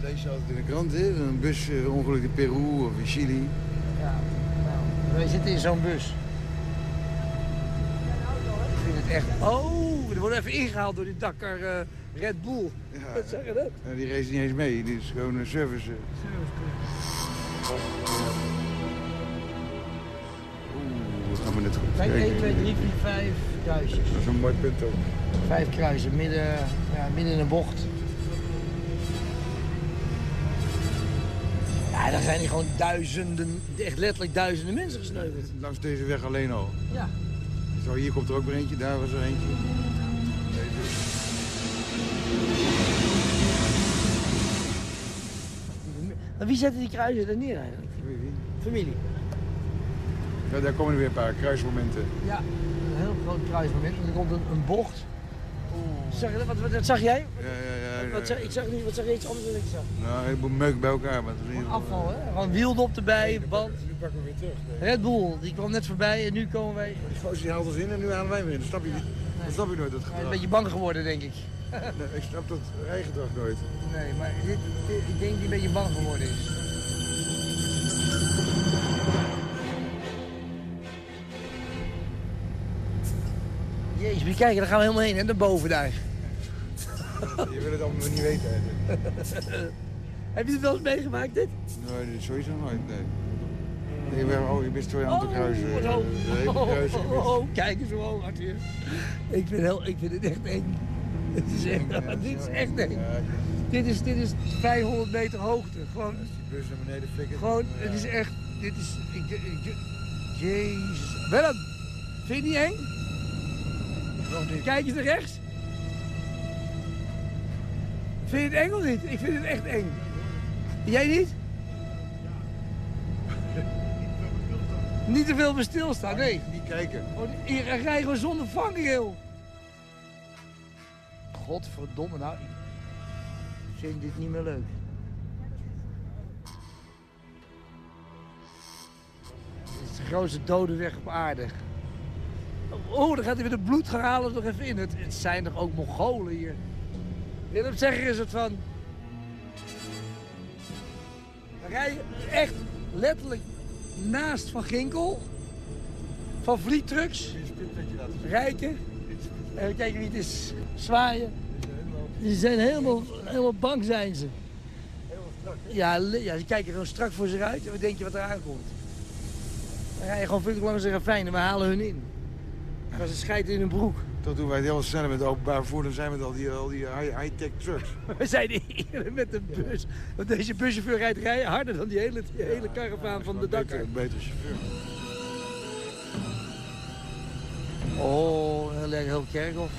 Deze staat in de krant, hè? Een busongeluk in Peru of in Chili. Ja, nou, wij zitten in zo'n bus. Ik vind het echt... Oh, we worden even ingehaald door die Dakar uh, Red Bull. Wat zeg je dat? Die race niet eens mee. Die is gewoon een service. eh. Oeh, dat gaan we net goed. Kijk, kijken. 1, 2, 3, 4, 5 kruisjes. Dat is een mooi punt ook. Vijf kruisen, midden, ja, midden in een bocht. Daar zijn hier gewoon duizenden, echt letterlijk duizenden mensen gesneuveld. Langs deze weg alleen al. Ja. Zo, hier komt er ook weer eentje, daar was er eentje. Maar wie zette die kruisen er neer eigenlijk? Familie. Ja, daar komen er weer een paar kruismomenten. Ja, een heel groot kruismoment. En er komt een, een bocht. Zag je dat? Wat, wat, wat zag jij? Ja. Wat zag, ik zag niet, wat zag je iets anders dan ik zag? Nou, een heleboel meuk bij elkaar. Maar het is Afval, hè? Gewoon wieldop erbij, band. Nu pakken we weer terug. Red Bull, die kwam net voorbij en nu komen wij... Die gozer die haalt ons in en nu halen wij weer in. Dat snap je niet. Dat snap je nooit, dat gedrag. een beetje bang geworden, denk ik. Nee, ik snap dat rijgedrag nooit. Nee, maar dit, dit- ik denk hij een beetje bang geworden is. Jezus, moet je kijken, daar gaan we helemaal heen, hè, naar boven daar. Je wil het allemaal niet weten eigenlijk. Heb je het wel eens meegemaakt, dit? Nee, dit is sowieso nooit, nee. Nee, je bent- oh, je bent twee aan het kruisen. Hele kruisen Oh, gemist. oh, oh, kijk eens hoog, Arthur. Ik vind, heel, ik vind het echt eng. Het is echt, dit is echt eng. Dit is, dit is 500 meter hoogte. Gewoon, Die bus naar beneden flikkert. gewoon het is echt, dit is, ik, jezus. Willem, vind je het niet eng? Kijk eens naar rechts. Vind je het eng of niet? Ik vind het echt eng. Jij niet? Niet te veel bij stilstaan, nee. Niet kijken. Oh, hier rij je gewoon zonder vangrail. Godverdomme, nou. Ik vind dit niet meer leuk. Dit is de grootste dode weg op aarde. Oh, dan gaat hij weer de bloed gaan halen nog even in. Het, het zijn toch ook Mongolen hier. Willem, zeg er eens wat van. Dan rij je echt letterlijk naast Van Ginkel. Van Vliet Trucks. Rijken. Even kijken wie het is. Zwaaien. Die zijn helemaal, helemaal bang zijn ze. Ja, ja, ze kijken gewoon strak voor zich uit en wat denk je wat er aankomt? Dan rij je gewoon veel langs de ravijn en we halen hun in. Als ze scheiden in hun broek. Dat doen wij het heel snel met openbaar vervoer. Dan zijn we met al die, al die high- high-tech trucks. We zijn eerder met de bus. Want deze buschauffeur rijdt rij- harder dan die hele, die hele karavaan van de dakker. Een betere chauffeur. Oh, heel lekker, heel kerkhof.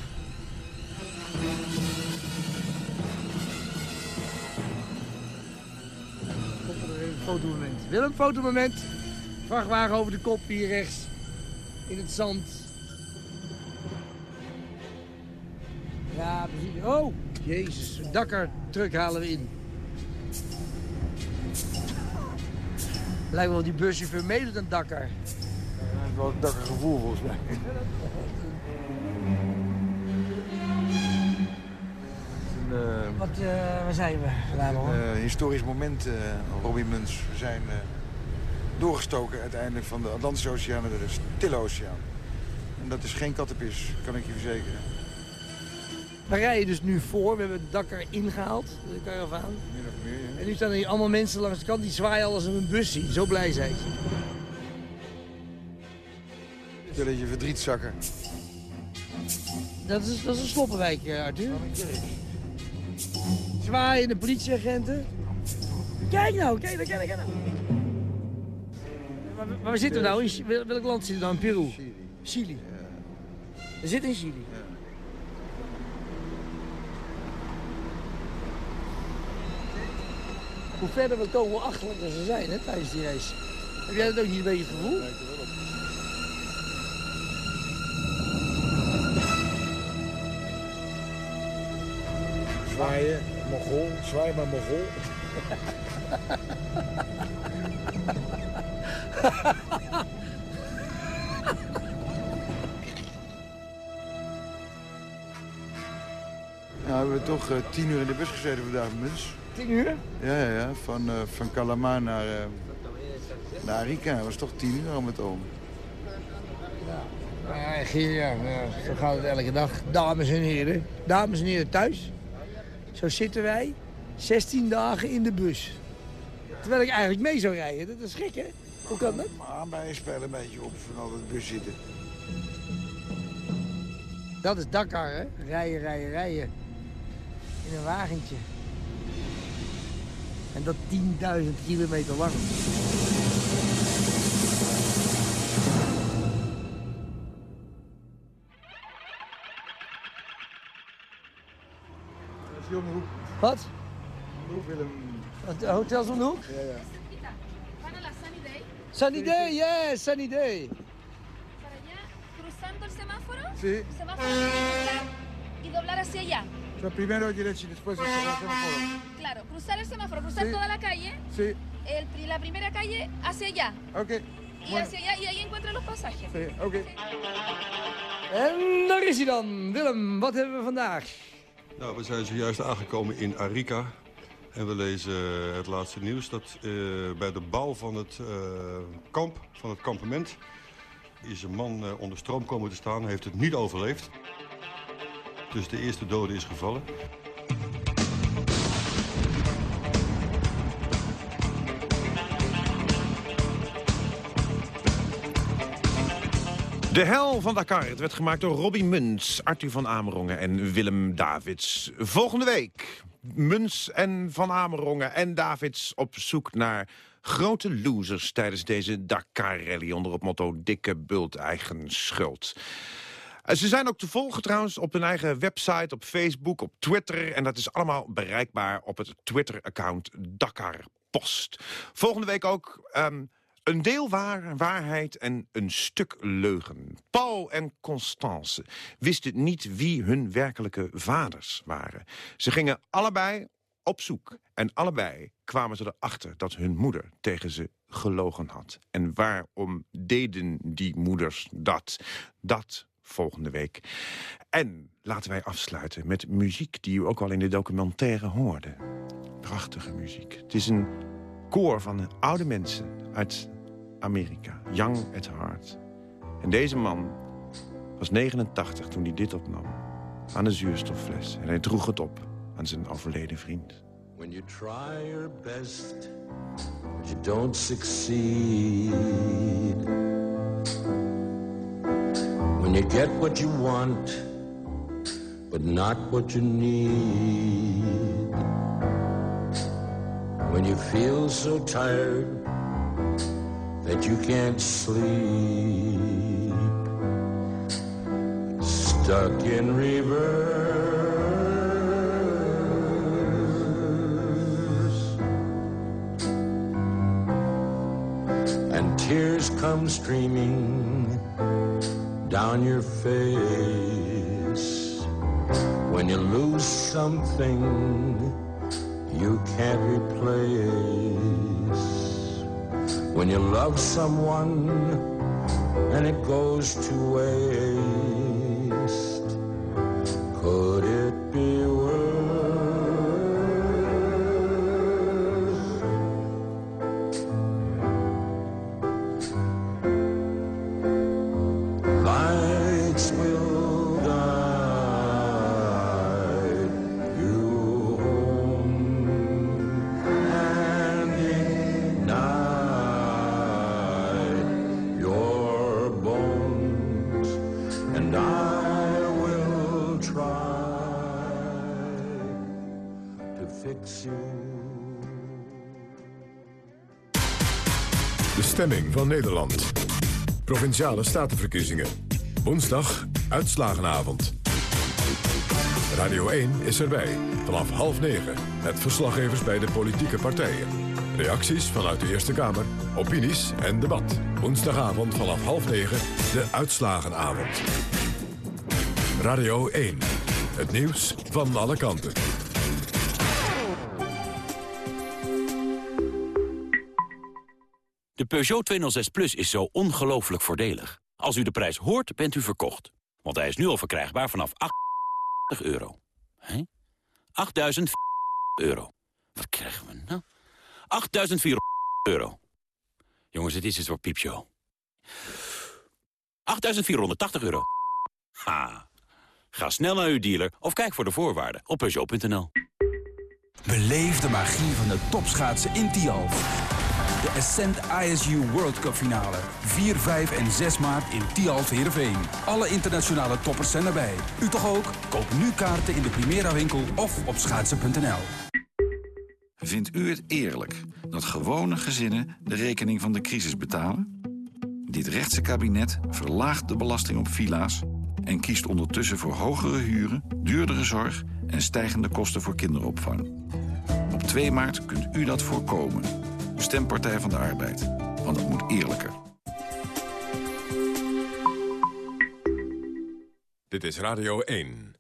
Een fotomoment. Willem, fotomoment. Vrachtwagen over de kop hier rechts. In het zand. Ja, precies. Oh, jezus. Een dakker truck halen we in. Lijkt wel die buschauffeur meedoet aan dakker. Dat is wel een dakker gevoel volgens mij. Een, eh, Wat, eh, waar zijn we hoor? eh, historisch moment, eh Robin Muns. We zijn eh, doorgestoken uiteindelijk van de Atlantische Oceaan naar de Stille Oceaan. En dat is geen kattenpis, kan ik je verzekeren. We rijden dus nu voor. We hebben het dakker ingehaald, de karavaan. Min of meer, ja. En nu staan er hier allemaal mensen langs de kant die zwaaien alles in een bus zien. Zo blij zijn ze. Stelletje verdrietzakken. Dat is, dat is een sloppenwijk, eh, Arthur. Zwaaien de politieagenten. Kijk nou, kijk nou, kijk nou, maar waar zitten we nou? In, welk land zitten we nou? In Peru? Chili. Chili. We zitten in Chili. Hoe verder we komen, hoe achterlijker ze zijn hè, tijdens die race. Heb jij dat ook niet een beetje het gevoel? Zwaaien, Mogol, zwaai maar Mogol. Nou, we hebben toch eh, tien uur in de bus gezeten vandaag, Muns. Tien uur? Ja, ja, ja. Van, eh van Calamar naar, eh, naar Arica. Dat was toch tien uur al met oom. Ja, Geer, ja, ja, zo gaat het elke dag. Dames en heren. Dames en heren thuis. Zo zitten wij 16 dagen in de bus. Terwijl ik eigenlijk mee zou rijden. Dat is gek, hè? Hoe kan dat? Maar bij spelen een beetje op van al het bus zitten. Dat is Dakar, hè? Rijden, rijden, rijden. In een wagentje. En dat 10.000 kilometer lang. Dat is hoek. Wat? Hoek, Willem. Het hotel om de hoek? Ja, ja. Sunny Day, yes, Sunny Day. Cruzando el semáforo. Sí. Semáforo cruzar y doblar hacia allá. O sea, primero derecha y después el semáforo. Claro, cruzar el semáforo, cruzar Sí. toda la calle. Sí, El, la primera calle hacia allá. ok. Y Bueno. hacia allá y ahí encuentran los pasajes. Sí, ok. En daar is hij dan. Willem, wat hebben we vandaag? Nou, we zijn zojuist aangekomen in Arica. En we lezen het laatste nieuws dat eh, bij de bouw van het eh, kamp, van het kampement... is een man eh, onder stroom komen te staan, heeft het niet overleefd. Dus de eerste dode is gevallen. De hel van Dakar. Het werd gemaakt door Robbie Muns, Arthur van Amerongen en Willem Davids. Volgende week Muns en van Amerongen en Davids op zoek naar grote losers... tijdens deze Dakar-rally onder het motto dikke bult eigen schuld. Eh, Ze zijn ook te volgen trouwens op hun eigen website, op Facebook, op Twitter. En dat is allemaal bereikbaar op het Twitter-account Dakar Post. Volgende week ook ehm, een deel waar, waarheid en een stuk leugen. Paul en Constance wisten niet wie hun werkelijke vaders waren. Ze gingen allebei op zoek. En allebei kwamen ze erachter dat hun moeder tegen ze gelogen had. En waarom deden die moeders dat? Dat volgende week. En laten wij afsluiten met muziek die u ook al in de documentaire hoorde. Prachtige muziek. Het is een koor van oude mensen uit Amerika. Young at Heart. En deze man was 89 toen hij dit opnam. Aan een zuurstoffles. En hij droeg het op aan zijn overleden vriend. When you try your best, you don't succeed. When you get what you want, but not what you need. When you feel so tired that you can't sleep. Stuck in reverse. And tears come streaming down your face when you lose something you can't replace. When you love someone and it goes to waste. Could it De stemming van Nederland. Provinciale statenverkiezingen. Woensdag uitslagenavond. Radio 1 is erbij. Vanaf half negen. Met verslaggevers bij de politieke partijen. Reacties vanuit de Eerste Kamer. Opinies en debat. Woensdagavond vanaf half negen. De uitslagenavond. Radio 1. Het nieuws van alle kanten. De Peugeot 206 Plus is zo ongelooflijk voordelig. Als u de prijs hoort, bent u verkocht. Want hij is nu al verkrijgbaar vanaf 8 euro. Hé? 8.000 euro. Wat krijgen we nou? 8.400 euro. Jongens, het is het voor piepshow. 8.480 euro. Ha. Ga snel naar uw dealer of kijk voor de voorwaarden op Peugeot.nl. Beleef de magie van de topschaatsen in Tialf. De Ascent ISU World Cup finale. 4, 5 en 6 maart in Tialf Heerenveen. Alle internationale toppers zijn erbij. U toch ook? Koop nu kaarten in de Primera winkel of op schaatsen.nl. Vindt u het eerlijk dat gewone gezinnen de rekening van de crisis betalen? Dit rechtse kabinet verlaagt de belasting op villa's... en kiest ondertussen voor hogere huren, duurdere zorg... en stijgende kosten voor kinderopvang. Op 2 maart kunt u dat voorkomen. Stem Partij van de Arbeid, want het moet eerlijker. Dit is Radio 1.